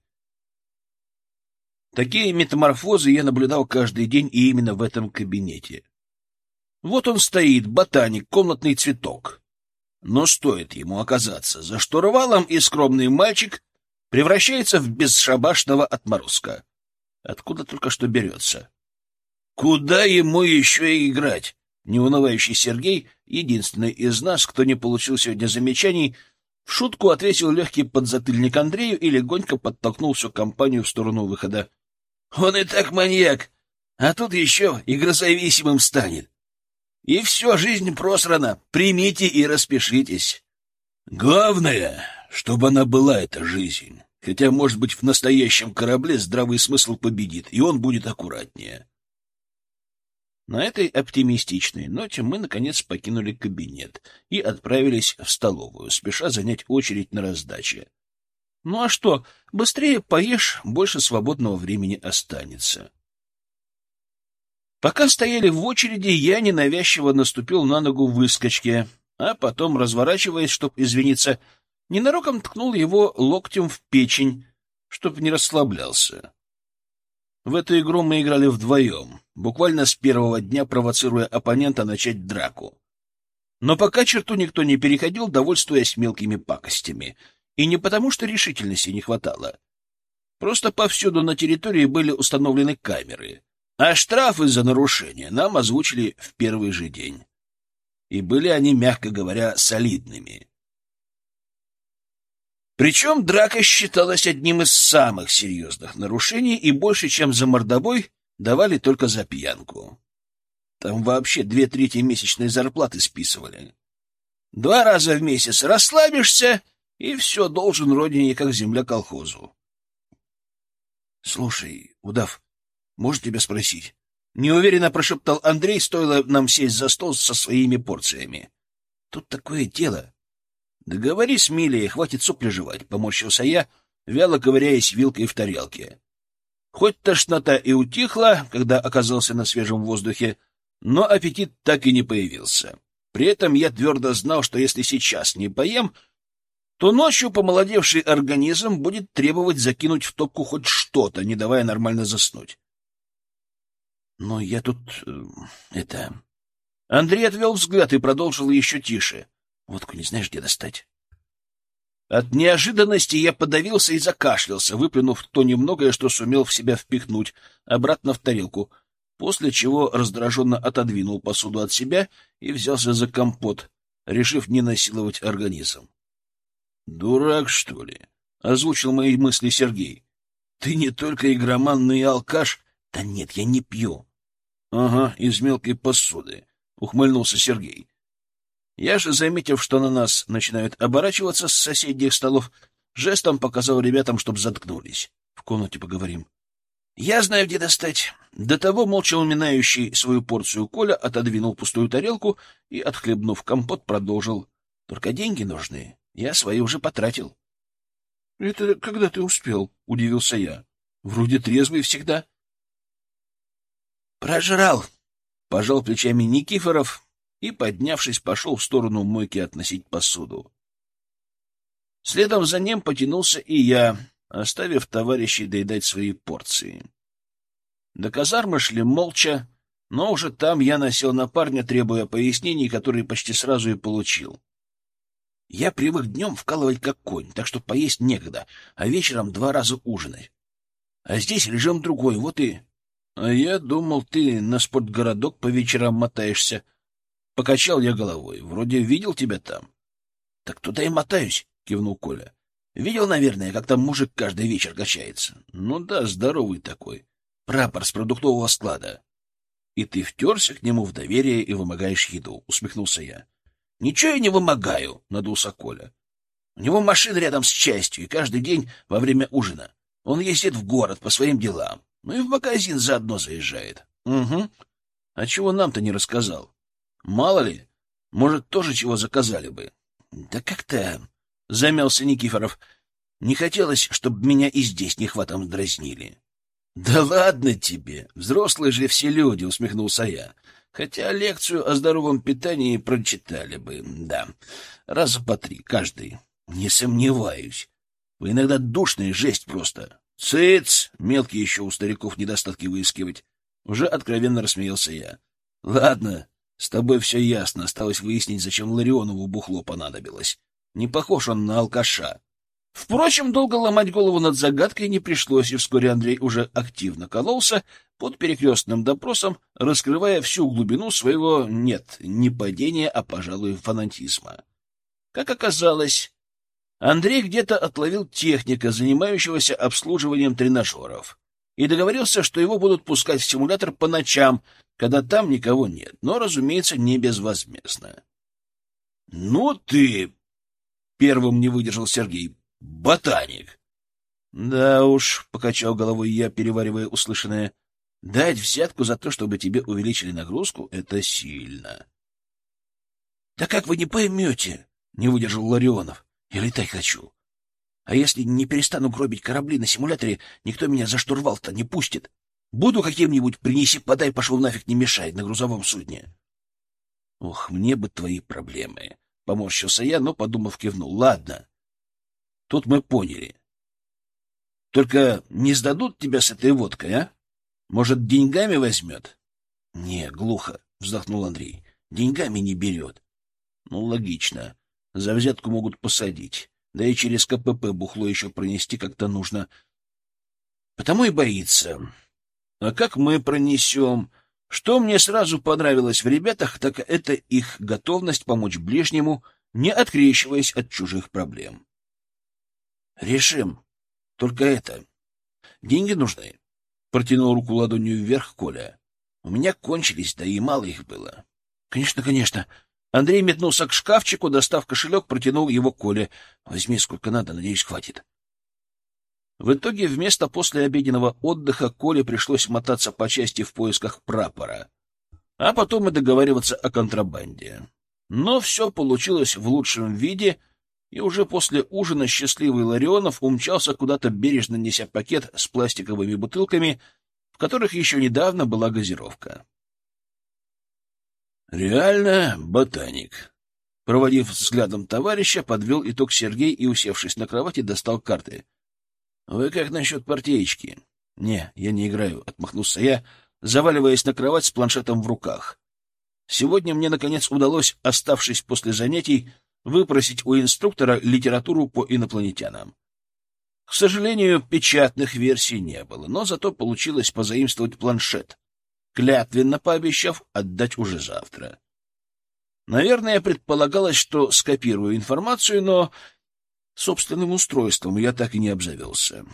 Такие метаморфозы я наблюдал каждый день и именно в этом кабинете. Вот он стоит, ботаник, комнатный цветок. Но стоит ему оказаться за штурвалом, и скромный мальчик превращается в бесшабашного отморозка. Откуда только что берется? Куда ему еще играть? Неунывающий Сергей, единственный из нас, кто не получил сегодня замечаний, в шутку ответил легкий подзатыльник Андрею и легонько подтолкнул всю компанию в сторону выхода. — Он и так маньяк, а тут еще игрозависимым станет. И все, жизнь просрана, примите и распишитесь. Главное, чтобы она была, эта жизнь. Хотя, может быть, в настоящем корабле здравый смысл победит, и он будет аккуратнее. На этой оптимистичной ноте мы, наконец, покинули кабинет и отправились в столовую, спеша занять очередь на раздаче. Ну а что, быстрее поешь, больше свободного времени останется. Пока стояли в очереди, я ненавязчиво наступил на ногу выскочке, а потом, разворачиваясь, чтоб извиниться, ненароком ткнул его локтем в печень, чтоб не расслаблялся. В эту игру мы играли вдвоем, буквально с первого дня провоцируя оппонента начать драку. Но пока черту никто не переходил, довольствуясь мелкими пакостями. И не потому, что решительности не хватало. Просто повсюду на территории были установлены камеры, а штрафы за нарушение нам озвучили в первый же день. И были они, мягко говоря, солидными. Причем драка считалась одним из самых серьезных нарушений, и больше, чем за мордобой, давали только за пьянку. Там вообще две трети месячной зарплаты списывали. Два раза в месяц расслабишься, и все должен родине, как земля колхозу. — Слушай, удав, может тебя спросить? — неуверенно прошептал Андрей, стоило нам сесть за стол со своими порциями. — Тут такое дело. Да говори смелее, хватит сопли жевать, — поморщился я, вяло ковыряясь вилкой в тарелке. Хоть тошнота и утихла, когда оказался на свежем воздухе, но аппетит так и не появился. При этом я твердо знал, что если сейчас не поем, то ночью помолодевший организм будет требовать закинуть в топку хоть что-то, не давая нормально заснуть. Но я тут... Э, это... Андрей отвел взгляд и продолжил еще тише. Водку не знаешь, где достать? От неожиданности я подавился и закашлялся, выплюнув то немногое, что сумел в себя впихнуть, обратно в тарелку, после чего раздраженно отодвинул посуду от себя и взялся за компот, решив не насиловать организм. — Дурак, что ли? — озвучил мои мысли Сергей. — Ты не только игроман, но и алкаш. — Да нет, я не пью. — Ага, из мелкой посуды, — ухмыльнулся Сергей. Я же, заметив, что на нас начинают оборачиваться с соседних столов, жестом показал ребятам, чтобы заткнулись. В комнате поговорим. Я знаю, где достать. До того молча уминающий свою порцию Коля отодвинул пустую тарелку и, отхлебнув компот, продолжил. Только деньги нужны. Я свои уже потратил. — Это когда ты успел? — удивился я. — Вроде трезвый всегда. — Прожрал, — пожал плечами Никифоров, и, поднявшись, пошел в сторону мойки относить посуду. Следом за ним потянулся и я, оставив товарищей доедать свои порции. До казармы шли молча, но уже там я насел на парня, требуя пояснений, которые почти сразу и получил. Я привык днем вкалывать как конь, так что поесть некогда, а вечером два раза ужинать. А здесь режим другой, вот и... А я думал, ты на спортгородок по вечерам мотаешься. Покачал я головой. Вроде видел тебя там. — Так туда и мотаюсь, — кивнул Коля. — Видел, наверное, как там мужик каждый вечер качается. Ну да, здоровый такой. Прапор с продуктового склада. И ты втерся к нему в доверие и вымогаешь еду, — усмехнулся я. — Ничего я не вымогаю, — надулся Коля. У него машина рядом с частью, и каждый день во время ужина он ездит в город по своим делам. Ну и в магазин заодно заезжает. Угу. А чего нам-то не рассказал? Мало ли, может, тоже чего заказали бы. Да как-то... Замялся Никифоров. Не хотелось, чтобы меня и здесь нехватом дразнили. Да ладно тебе, взрослые же все люди, усмехнулся я. Хотя лекцию о здоровом питании прочитали бы, да, раза по три, каждый. Не сомневаюсь. Вы иногда душная жесть просто. Цыц! Мелкие еще у стариков недостатки выискивать. Уже откровенно рассмеялся я. Ладно, с тобой все ясно. Осталось выяснить, зачем Ларионову бухло понадобилось. Не похож он на алкаша. Впрочем, долго ломать голову над загадкой не пришлось, и вскоре Андрей уже активно кололся под перекрестным допросом, раскрывая всю глубину своего, нет, не падения, а, пожалуй, фанатизма. Как оказалось, Андрей где-то отловил техника, занимающегося обслуживанием тренажеров, и договорился, что его будут пускать в симулятор по ночам, когда там никого нет, но, разумеется, не безвозмездно. — Ну ты... — первым не выдержал Сергей. — Ботаник. — Да уж, — покачал головой я, переваривая услышанное, — дать взятку за то, чтобы тебе увеличили нагрузку, — это сильно. — Да как вы не поймете? — не выдержал Ларионов. Я летать хочу. А если не перестану гробить корабли на симуляторе, никто меня за штурвал-то не пустит. Буду каким-нибудь принеси, подай, пошел нафиг, не мешает на грузовом судне. Ох, мне бы твои проблемы. Поморщился я, но, подумав, кивнул. Ладно. Тут мы поняли. Только не сдадут тебя с этой водкой, а? Может, деньгами возьмет? Не, глухо, вздохнул Андрей. Деньгами не берет. Ну, логично. За взятку могут посадить. Да и через КПП бухло еще пронести как-то нужно. Потому и боится. А как мы пронесем? Что мне сразу понравилось в ребятах, так это их готовность помочь ближнему, не открещиваясь от чужих проблем. Решим. Только это. Деньги нужны. Протянул руку ладонью вверх Коля. У меня кончились, да и мало их было. Конечно, конечно. Андрей метнулся к шкафчику, достав кошелек, протянул его Коле. — Возьми сколько надо, надеюсь, хватит. В итоге вместо послеобеденного отдыха Коле пришлось мотаться по части в поисках прапора, а потом и договариваться о контрабанде. Но все получилось в лучшем виде, и уже после ужина счастливый Ларионов умчался куда-то бережно неся пакет с пластиковыми бутылками, в которых еще недавно была газировка. Реально ботаник. Проводив взглядом товарища, подвел итог Сергей и, усевшись на кровати, достал карты. — Вы как насчет партеечки? — Не, я не играю, — отмахнулся я, заваливаясь на кровать с планшетом в руках. Сегодня мне, наконец, удалось, оставшись после занятий, выпросить у инструктора литературу по инопланетянам. К сожалению, печатных версий не было, но зато получилось позаимствовать планшет клятвенно пообещав отдать уже завтра. Наверное, предполагалось, что скопирую информацию, но собственным устройством я так и не обзавелся.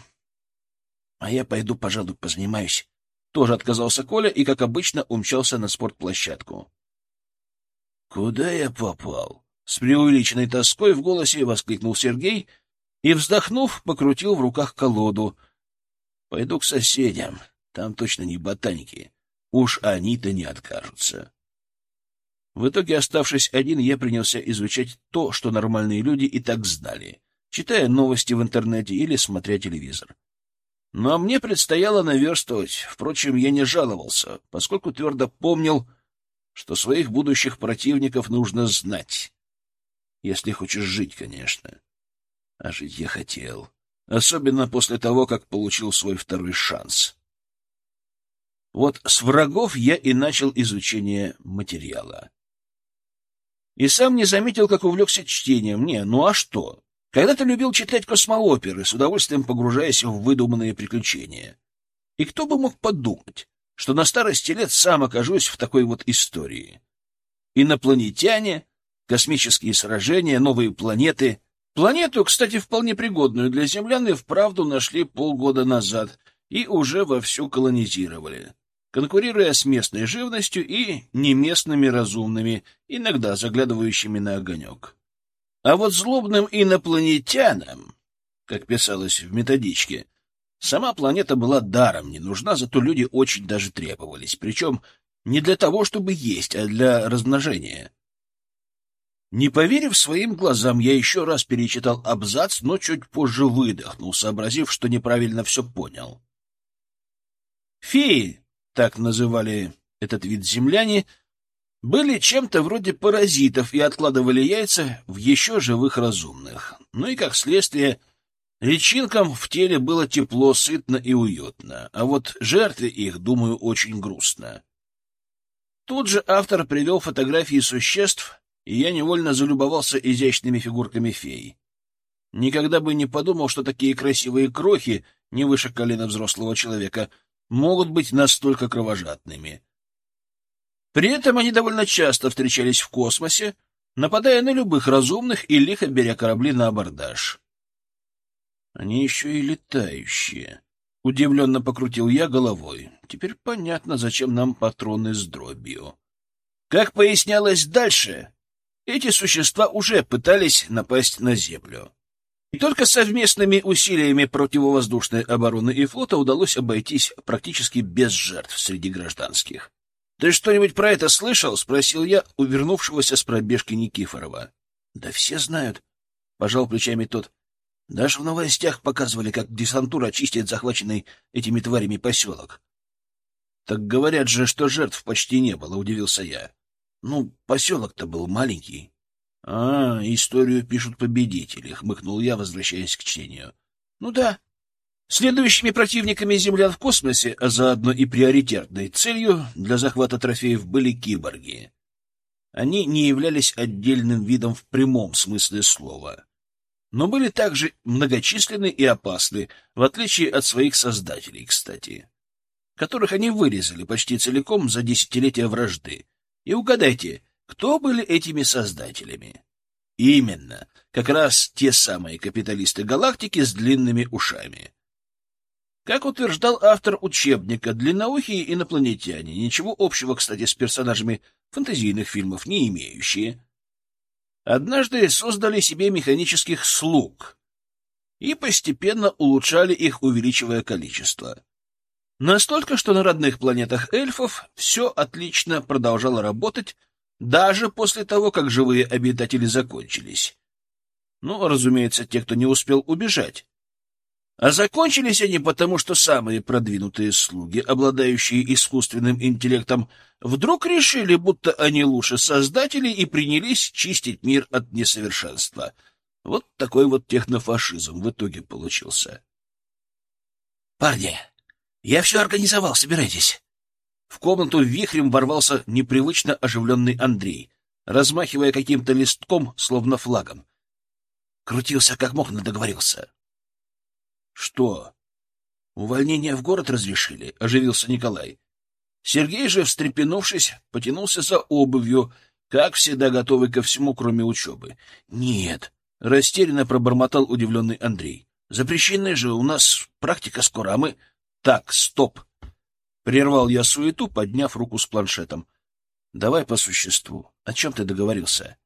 А я пойду, пожалуй, позанимаюсь. Тоже отказался Коля и, как обычно, умчался на спортплощадку. «Куда я попал?» — с преувеличенной тоской в голосе воскликнул Сергей и, вздохнув, покрутил в руках колоду. «Пойду к соседям. Там точно не ботаники. Уж они-то не откажутся. В итоге, оставшись один, я принялся изучать то, что нормальные люди и так знали, читая новости в интернете или смотря телевизор. Но мне предстояло наверстывать. Впрочем, я не жаловался, поскольку твердо помнил, что своих будущих противников нужно знать. Если хочешь жить, конечно. А жить я хотел. Особенно после того, как получил свой второй шанс. Вот с врагов я и начал изучение материала. И сам не заметил, как увлекся чтением. Не, ну а что? Когда-то любил читать космооперы, с удовольствием погружаясь в выдуманные приключения. И кто бы мог подумать, что на старости лет сам окажусь в такой вот истории. Инопланетяне, космические сражения, новые планеты. Планету, кстати, вполне пригодную для землян, и вправду нашли полгода назад и уже вовсю колонизировали, конкурируя с местной живностью и неместными разумными, иногда заглядывающими на огонек. А вот злобным инопланетянам, как писалось в методичке, сама планета была даром не нужна, зато люди очень даже требовались, причем не для того, чтобы есть, а для размножения. Не поверив своим глазам, я еще раз перечитал абзац, но чуть позже выдохнул, сообразив, что неправильно все понял. Феи, так называли этот вид земляне, — были чем-то вроде паразитов и откладывали яйца в еще живых разумных. Ну и, как следствие, личинкам в теле было тепло, сытно и уютно, а вот жертве их, думаю, очень грустно. Тут же автор привел фотографии существ, и я невольно залюбовался изящными фигурками фей. Никогда бы не подумал, что такие красивые крохи, не выше колена взрослого человека, могут быть настолько кровожадными. При этом они довольно часто встречались в космосе, нападая на любых разумных и лихо беря корабли на абордаж. Они еще и летающие. Удивленно покрутил я головой. Теперь понятно, зачем нам патроны с дробью. Как пояснялось дальше, эти существа уже пытались напасть на Землю. И только совместными усилиями противовоздушной обороны и флота удалось обойтись практически без жертв среди гражданских. — Ты что-нибудь про это слышал? — спросил я у вернувшегося с пробежки Никифорова. — Да все знают, — пожал плечами тот. — Даже в новостях показывали, как десантура очистит захваченный этими тварями поселок. — Так говорят же, что жертв почти не было, — удивился я. — Ну, поселок-то был маленький. — А, историю пишут победители, — хмыкнул я, возвращаясь к чтению. — Ну да, Следующими противниками землян в космосе, а заодно и приоритетной целью для захвата трофеев были киборги. Они не являлись отдельным видом в прямом смысле слова, но были также многочисленны и опасны, в отличие от своих создателей, кстати, которых они вырезали почти целиком за десятилетия вражды. И угадайте, кто были этими создателями? Именно, как раз те самые капиталисты галактики с длинными ушами. Как утверждал автор учебника, длинноухие инопланетяне, ничего общего, кстати, с персонажами фэнтезийных фильмов не имеющие, однажды создали себе механических слуг и постепенно улучшали их, увеличивая количество. Настолько, что на родных планетах эльфов все отлично продолжало работать даже после того, как живые обитатели закончились. Ну, разумеется, те, кто не успел убежать. А закончились они потому, что самые продвинутые слуги, обладающие искусственным интеллектом, вдруг решили, будто они лучше создателей и принялись чистить мир от несовершенства. Вот такой вот технофашизм в итоге получился. «Парни, я все организовал, собирайтесь!» В комнату вихрем ворвался непривычно оживленный Андрей, размахивая каким-то листком, словно флагом. Крутился как мог, но договорился. Что? Увольнение в город разрешили? Оживился Николай. Сергей же, встрепенувшись, потянулся за обувью, как всегда готовый ко всему, кроме учебы. Нет, растерянно пробормотал удивленный Андрей. Запрещенная же у нас практика скоро, а мы... Так, стоп. Прервал я суету, подняв руку с планшетом. Давай по существу. О чем ты договорился?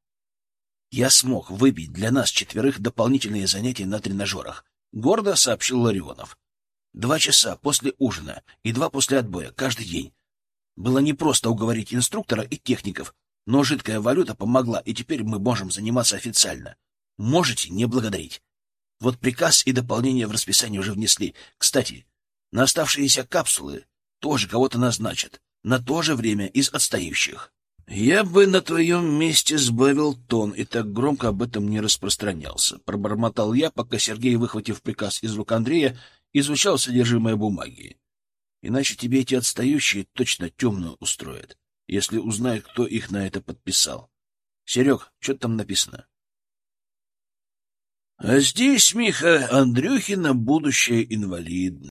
Я смог выбить для нас четверых дополнительные занятия на тренажерах. — гордо сообщил Ларионов. «Два часа после ужина и два после отбоя каждый день. Было непросто уговорить инструктора и техников, но жидкая валюта помогла, и теперь мы можем заниматься официально. Можете не благодарить. Вот приказ и дополнение в расписание уже внесли. Кстати, на оставшиеся капсулы тоже кого-то назначат. На то же время из отстающих. «Я бы на твоем месте сбавил тон и так громко об этом не распространялся», — пробормотал я, пока Сергей, выхватив приказ из рук Андрея, изучал содержимое бумаги. «Иначе тебе эти отстающие точно темную устроят, если узнают, кто их на это подписал. Серег, что там написано? А здесь, Миха, Андрюхина будущее инвалидность.